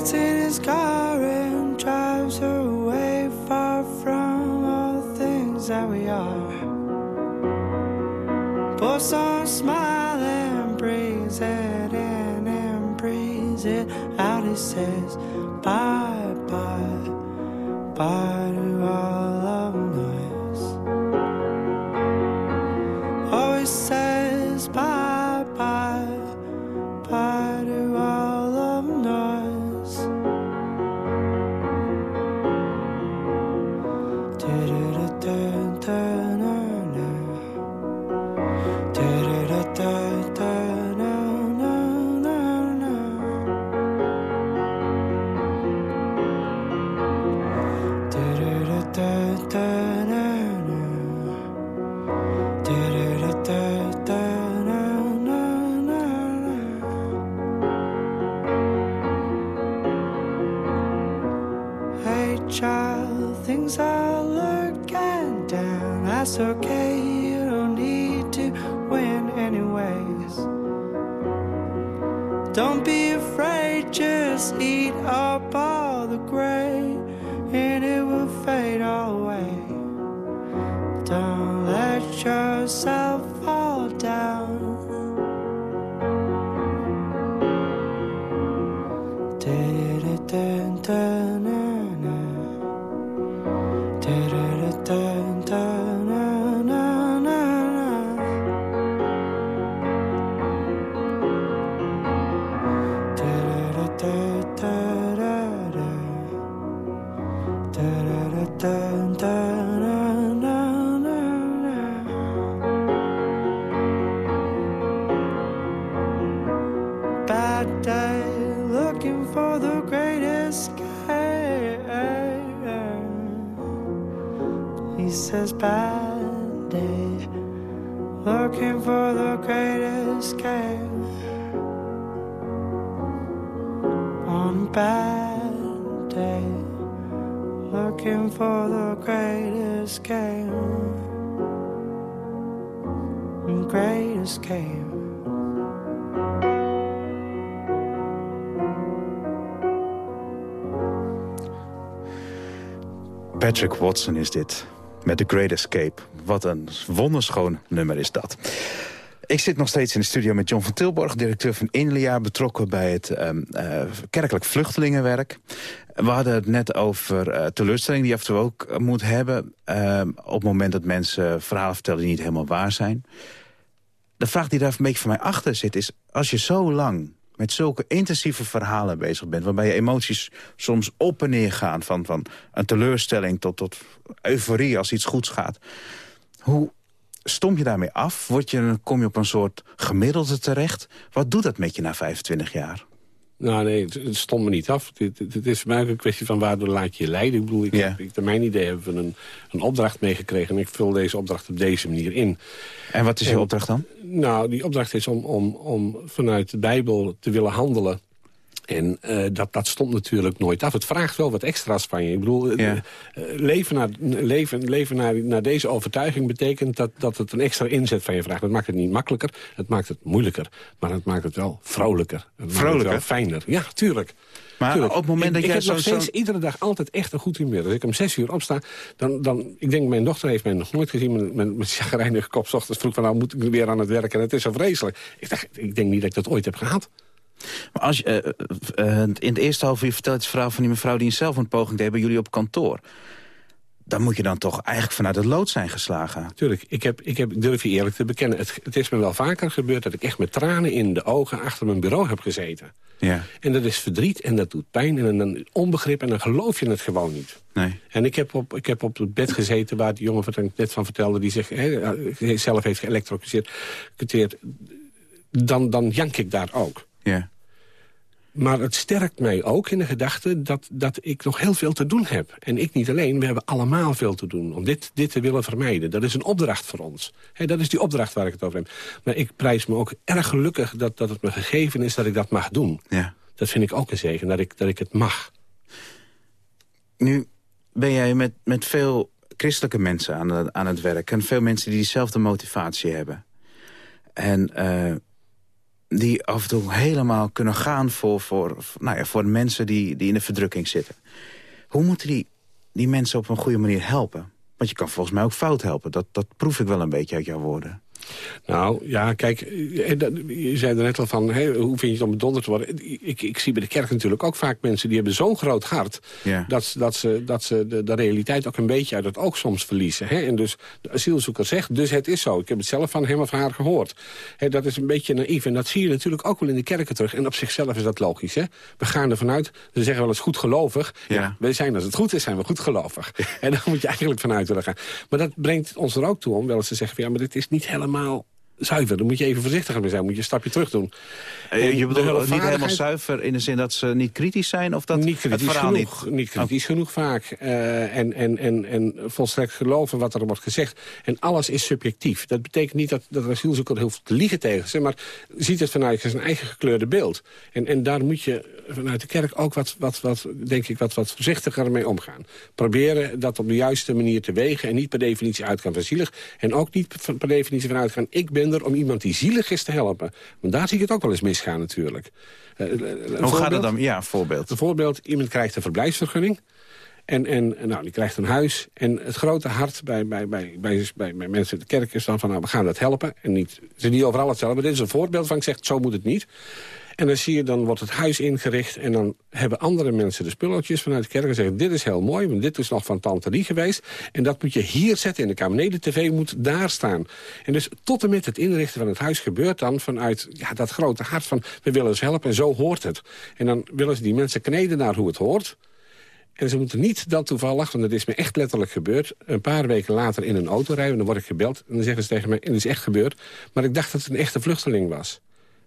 Gets in his car and drives away far from all the things that we are. Puts on a smile and breathes it in and breathes it out. He says, Bye bye, bye Says, bad day, looking for the greatest escape. On a bad day, looking for the greatest escape. Great escape. Patrick Watson is dit. Met The Great Escape. Wat een wonderschoon nummer is dat. Ik zit nog steeds in de studio met John van Tilborg, directeur van Inlia... betrokken bij het um, uh, kerkelijk vluchtelingenwerk. We hadden het net over uh, teleurstelling die af en toe ook moet hebben... Uh, op het moment dat mensen verhalen vertellen die niet helemaal waar zijn. De vraag die daar een beetje voor mij achter zit is... als je zo lang met zulke intensieve verhalen bezig bent... waarbij je emoties soms op en neer gaan... van, van een teleurstelling tot, tot euforie als iets goeds gaat... hoe stom je daarmee af? Word je, kom je op een soort gemiddelde terecht? Wat doet dat met je na 25 jaar? Nou nee, het, het stond me niet af. Het, het, het is mij ook een kwestie van waardoor laat je je leiden. Ik bedoel, ik, naar mijn idee hebben we een, een opdracht meegekregen... en ik vul deze opdracht op deze manier in. En wat is je En- opdracht dan? Nou, die opdracht is om, om, om vanuit de Bijbel te willen handelen. En eh, dat, dat stond natuurlijk nooit af. Het vraagt wel wat extra's van je. Ik bedoel, eh, Ja. eh, leven, naar, leven, leven naar, naar deze overtuiging betekent dat, dat het een extra inzet van je vraagt. Dat maakt het niet makkelijker, het maakt het moeilijker. Maar het maakt het wel vrolijker. Het Vrolijker? wel fijner. Ja, tuurlijk. Maar Tuurlijk. op het moment ik, dat ik jij heb zo- nog steeds iedere dag altijd echt een goed humeur. Als ik om zes uur opsta, dan, dan... Ik denk, mijn dochter heeft mij nog nooit gezien... met, met, met chagrijnige kop 's ochtends vroeg van... nou moet ik weer aan het werk en het is zo vreselijk. Ik, dacht, ik denk niet dat ik dat ooit heb gehad. Maar als je, eh, eh, in het eerste half uur vertelt je het verhaal van die mevrouw... die een zelfmoordpoging deed bij jullie op kantoor. Dan moet je dan toch eigenlijk vanuit het lood zijn geslagen. Tuurlijk, ik, heb, ik, heb, ik durf je eerlijk te bekennen. Het, het is me wel vaker gebeurd dat ik echt met tranen in de ogen... achter mijn bureau heb gezeten. Ja, En dat is verdriet en dat doet pijn en dan onbegrip... en dan geloof je het gewoon niet. nee. En ik heb, op, ik heb op het bed gezeten waar die jongen ik net van vertelde... die zich hè, zelf heeft geëlektrocuteerd. Dan, dan jank ik daar ook. Ja. Maar het sterkt mij ook in de gedachte dat, dat ik nog heel veel te doen heb. En ik niet alleen, we hebben allemaal veel te doen om dit, dit te willen vermijden. Dat is een opdracht voor ons. Hè, dat is die opdracht waar ik het over heb. Maar ik prijs me ook erg gelukkig dat, dat het me gegeven is dat ik dat mag doen. ja. Dat vind ik ook een zegen, dat ik, dat ik het mag. Nu ben jij met, met veel christelijke mensen aan, het- aan het werk... en veel mensen die diezelfde motivatie hebben. En eh, die af en toe helemaal kunnen gaan voor, voor, nou ja, voor mensen die, die in de verdrukking zitten. Hoe moeten die, die mensen op een goede manier helpen? Want je kan volgens mij ook fout helpen. Dat, dat proef ik wel een beetje uit jouw woorden. Nou, ja, kijk, eh, je zei er net al van, hoe vind je het om bedonderd te worden? Ik, ik zie bij de kerk natuurlijk ook vaak mensen die hebben zo'n groot hart... Ja. dat, dat ze, dat ze de, de realiteit ook een beetje uit het oog soms verliezen. Hè? En dus de asielzoeker zegt, dus het is zo. Ik heb het zelf van hem of haar gehoord. Hè, dat is een beetje naïef en dat zie je natuurlijk ook wel in de kerken terug. En op zichzelf is dat logisch. Hè? We gaan ervan uit, ze zeggen wel eens goed gelovig. Ja. wij zijn, als het goed is, zijn we goed gelovig. *laughs* En daar moet je eigenlijk vanuit willen gaan. Maar dat brengt ons er ook toe om wel eens te zeggen... Van, ja, maar dit is niet helemaal allemaal zuiver. Dan moet je even voorzichtiger mee zijn. moet je een stapje terug doen. Eh, je de bedoelt niet helemaal zuiver in de zin dat ze niet kritisch zijn? Of dat niet het kritisch verhaal genoeg, niet... niet, kritisch genoeg vaak. Eh, en, en, en, en volstrekt geloven wat er wordt gezegd. En alles is subjectief. Dat betekent niet dat, dat een asielzoeker hoeft te liegen tegen ze... maar ziet het vanuit zijn eigen gekleurde beeld. En, en daar moet je vanuit de kerk ook wat, wat, wat, denk ik, wat, wat voorzichtiger mee omgaan. Proberen dat op de juiste manier te wegen... en niet per definitie uitgaan van zielig. En ook niet per definitie van uitgaan... ik ben om iemand die zielig is te helpen. Want daar zie ik het ook wel eens misgaan natuurlijk. Eh, een Hoe gaat het dan? Ja, een voorbeeld. Een voorbeeld, iemand krijgt een verblijfsvergunning. En, en nou, die krijgt een huis. En het grote hart bij, bij, bij, bij, bij, bij mensen in de kerk is dan van... nou, we gaan dat helpen. En niet, ze zijn niet overal hetzelfde. Dit is een voorbeeld van ik zeg, zo moet het niet. En dan zie je, dan wordt het huis ingericht... en dan hebben andere mensen de spulletjes vanuit de kerk... en zeggen, dit is heel mooi, want dit is nog van tante geweest... en dat moet je hier zetten in de kamer. Nee, de tv moet daar staan. En dus tot en met het inrichten van het huis gebeurt dan... vanuit ja, dat grote hart van, we willen ze helpen en zo hoort het. En dan willen ze die mensen kneden naar hoe het hoort... En ze moeten niet dan toevallig, want dat is me echt letterlijk gebeurd... een paar weken later in een auto rijden. En dan word ik gebeld en dan zeggen ze tegen mij... en is echt gebeurd, maar ik dacht dat het een echte vluchteling was.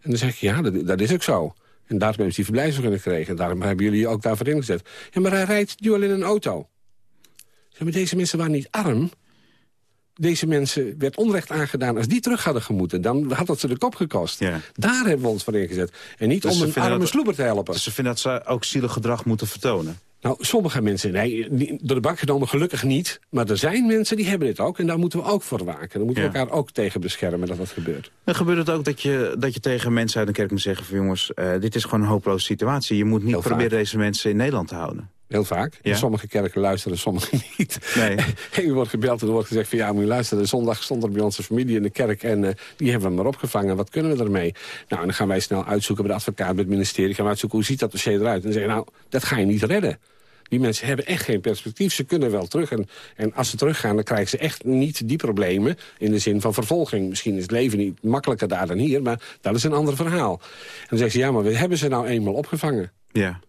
En dan zeg ik, ja, dat, dat is ook zo. En daarom hebben ze die verblijfsvergunning gekregen. En daarom hebben jullie je ook daarvoor ingezet. Ja, maar hij rijdt nu al in een auto. Ja, maar deze mensen waren niet arm. Deze mensen werd onrecht aangedaan. Als die terug hadden gemoeten, dan had dat ze de kop gekost. Ja. Daar hebben we ons voor ingezet. En niet Dus om een arme dat- sloeber te helpen. Dus ze vinden dat ze ook zielig gedrag moeten vertonen. Nou, sommige mensen, nee, door de bank genomen gelukkig niet. Maar er zijn mensen die hebben dit ook. En daar moeten we ook voor waken. Daar moeten we Ja. elkaar ook tegen beschermen dat dat gebeurt. Dan gebeurt het ook dat je, dat je tegen mensen uit een kerk moet zeggen van jongens, eh, dit is gewoon een hopeloze situatie. Je moet niet proberen deze mensen in Nederland te houden. Heel vaak. Sommige kerken luisteren, sommige *laughs* niet. Nee. *laughs* en u wordt gebeld en er wordt gezegd van ja, moet je luisteren. Zondag stond er bij onze familie in de kerk en uh, die hebben we maar opgevangen. Wat kunnen we ermee? Nou, en dan gaan wij snel uitzoeken bij de advocaat, bij het ministerie. Gaan we uitzoeken hoe ziet dat dossier eruit. En dan zeggen nou, dat ga je niet redden. Die mensen hebben echt geen perspectief. Ze kunnen wel terug. En, en als ze teruggaan, dan krijgen ze echt niet die problemen... in de zin van vervolging. Misschien is het leven niet makkelijker daar dan hier... maar dat is een ander verhaal. En dan zeggen ze, ja, maar we hebben ze nou eenmaal opgevangen. Ja.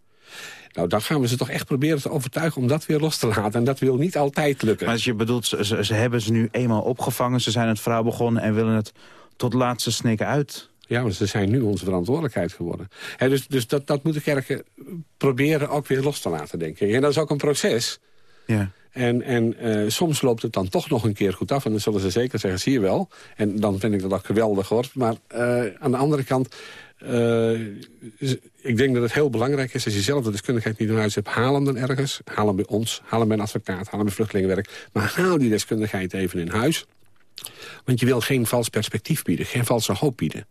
Nou, dan gaan we ze toch echt proberen te overtuigen om dat weer los te laten. En dat wil niet altijd lukken. Maar als je bedoelt, ze, ze hebben ze nu eenmaal opgevangen... ze zijn het verhaal begonnen en willen het tot laatste snikken uit... Ja, want ze zijn nu onze verantwoordelijkheid geworden. dus dus dat, dat moeten kerken proberen ook weer los te laten, denk ik. En dat is ook een proces. Ja. En, en uh, soms loopt het dan toch nog een keer goed af. En dan zullen ze zeker zeggen, zie je wel. En dan vind ik dat ook geweldig hoor. Maar uh, aan de andere kant... Uh, ik denk dat het heel belangrijk is... als je zelf de deskundigheid niet in huis hebt... haal hem dan ergens. Haal hem bij ons. Haal hem bij een advocaat. Haal hem bij vluchtelingenwerk. Maar haal die deskundigheid even in huis. Want je wil geen vals perspectief bieden. Geen valse hoop bieden.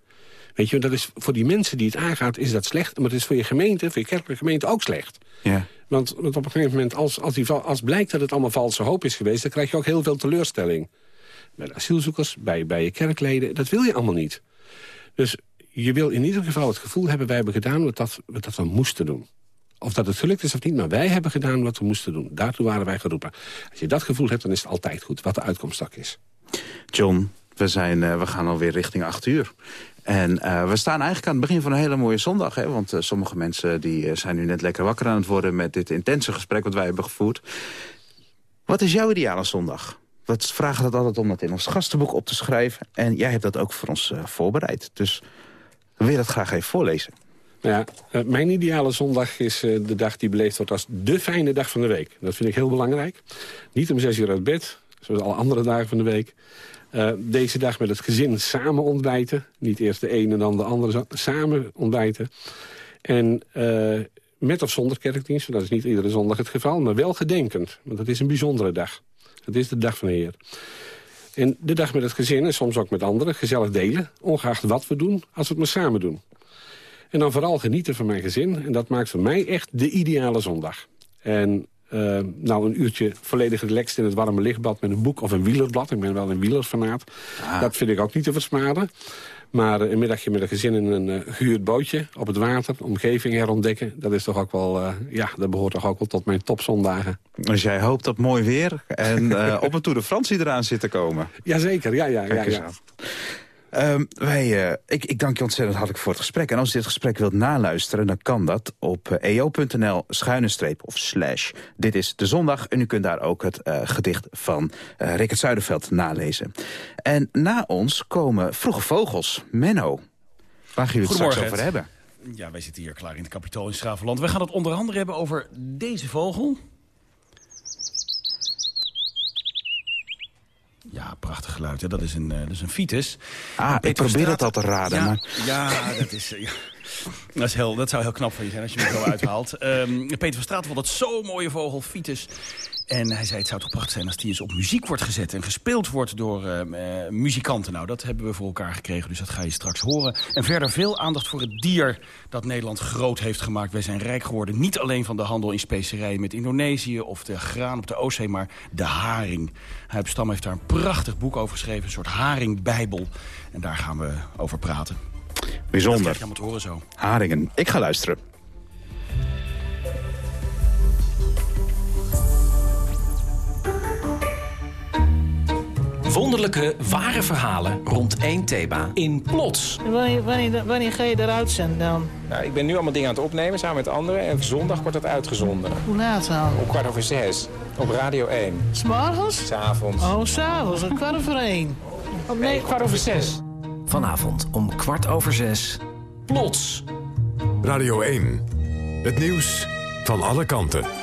Weet je, dat is, voor die mensen die het aangaat is dat slecht. Maar het is voor je gemeente, voor je kerkelijke gemeente ook slecht. Ja. Want, want op een gegeven moment, als, als, die, als blijkt dat het allemaal valse hoop is geweest... dan krijg je ook heel veel teleurstelling. Bij de asielzoekers, bij, bij je kerkleden, dat wil je allemaal niet. Dus je wil in ieder geval het gevoel hebben... wij hebben gedaan wat, dat, wat dat we moesten doen. Of dat het gelukt is of niet, maar wij hebben gedaan wat we moesten doen. Daartoe waren wij geroepen. Als je dat gevoel hebt, dan is het altijd goed, wat de uitkomst ook is. John, we, zijn, uh, we gaan alweer richting acht uur. En uh, we staan eigenlijk aan het begin van een hele mooie zondag. Hè? Want uh, sommige mensen die, uh, zijn nu net lekker wakker aan het worden... met dit intense gesprek wat wij hebben gevoerd. Wat is jouw ideale zondag? We vragen dat altijd om dat in ons gastenboek op te schrijven. En jij hebt dat ook voor ons voorbereid. Dus we willen dat graag even voorlezen. Ja, mijn ideale zondag is de dag die beleefd wordt als de fijne dag van de week. Dat vind ik heel belangrijk. Niet om zes uur uit bed, zoals alle andere dagen van de week. Uh, deze dag met het gezin samen ontbijten. Niet eerst de ene en dan de andere, samen ontbijten. En uh, met of zonder kerkdienst, dat is niet iedere zondag het geval... maar wel gedenkend, want het is een bijzondere dag. Het is de dag van de Heer. En de dag met het gezin en soms ook met anderen, gezellig delen... ongeacht wat we doen, als we het maar samen doen. En dan vooral genieten van mijn gezin. En dat maakt voor mij echt de ideale zondag. En uh, nou, een uurtje volledig relaxed in het warme lichtbad met een boek of een wielerblad. Ik ben wel een wielerfanaat. Ah. Dat vind ik ook niet te versmaden. Maar uh, een middagje met een gezin in een uh, gehuurd bootje op het water, omgeving herontdekken, dat is toch ook wel, uh, ja, dat behoort toch ook wel tot mijn topzondagen. Als jij hoopt op mooi weer en *laughs* op een Tour de France eraan zit te komen. Jazeker, ja, ja, ja. ja. Um, wij, uh, ik, ik dank je ontzettend hartelijk voor het gesprek. En als je dit gesprek wilt naluisteren, dan kan dat op eo.nl schuine streep of slash. Dit is de zondag en u kunt daar ook het uh, gedicht van uh, Rickert Zuiderveld nalezen. En na ons komen Vroege Vogels, Menno. Waar gaan jullie het straks over hebben? Ja, wij zitten hier klaar in het kapitool in Schravenland. We gaan het onder andere hebben over deze vogel. Ja, prachtig geluid. Hè? Dat, is een, uh, dat is een fiets. Ah, ik probeer het al te raden. Ja, maar... ja dat is... Uh, ja. Dat, is heel, dat zou heel knap van je zijn als je hem zo uithaalt. Um, Peter van Straat vond het zo'n mooie vogel, Fiets. En hij zei, het zou toch prachtig zijn als die eens op muziek wordt gezet... en gespeeld wordt door uh, uh, muzikanten. Nou, dat hebben we voor elkaar gekregen, dus dat ga je straks horen. En verder veel aandacht voor het dier dat Nederland groot heeft gemaakt. Wij zijn rijk geworden, niet alleen van de handel in specerijen met Indonesië... of de graan op de Oostzee, maar de haring. Huip Stam heeft daar een prachtig boek over geschreven, een soort haringbijbel. En daar gaan we over praten. Bijzonder. Dat krijg je allemaal te horen zo. Haringen. Ik ga luisteren. Wonderlijke, ware verhalen rond één thema in Plots. Wanneer, wanneer, wanneer ga je eruit zenden dan? Nou, ik ben nu allemaal dingen aan het opnemen samen met anderen. En zondag wordt het uitgezonden. Hoe laat dan? Om kwart over zes. Op Radio 1. S'morgens? S'avonds. Oh, s'avonds. Om kwart over één. Oh, nee, kwart over zes. Vanavond om kwart over zes. Plots. Radio 1. Het nieuws van alle kanten.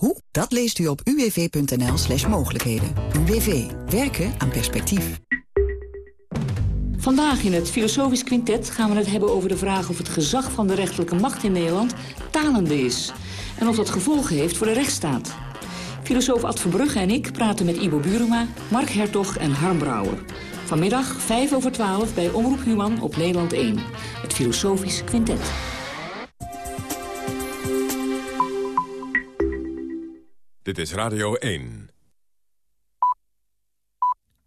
Hoe? Dat leest u op uwv.nl slash mogelijkheden. UWV. Werken aan perspectief. Vandaag in het Filosofisch Quintet gaan we het hebben over de vraag of het gezag van de rechterlijke macht in Nederland talende is. En of dat gevolgen heeft voor de rechtsstaat. Filosoof Ad Verbrugge en ik praten met Ibo Buruma, Mark Hertog en Harm Brouwer. Vanmiddag 5 over 12 bij Omroep Human op Nederland 1. Het Filosofisch Quintet. Dit is Radio 1.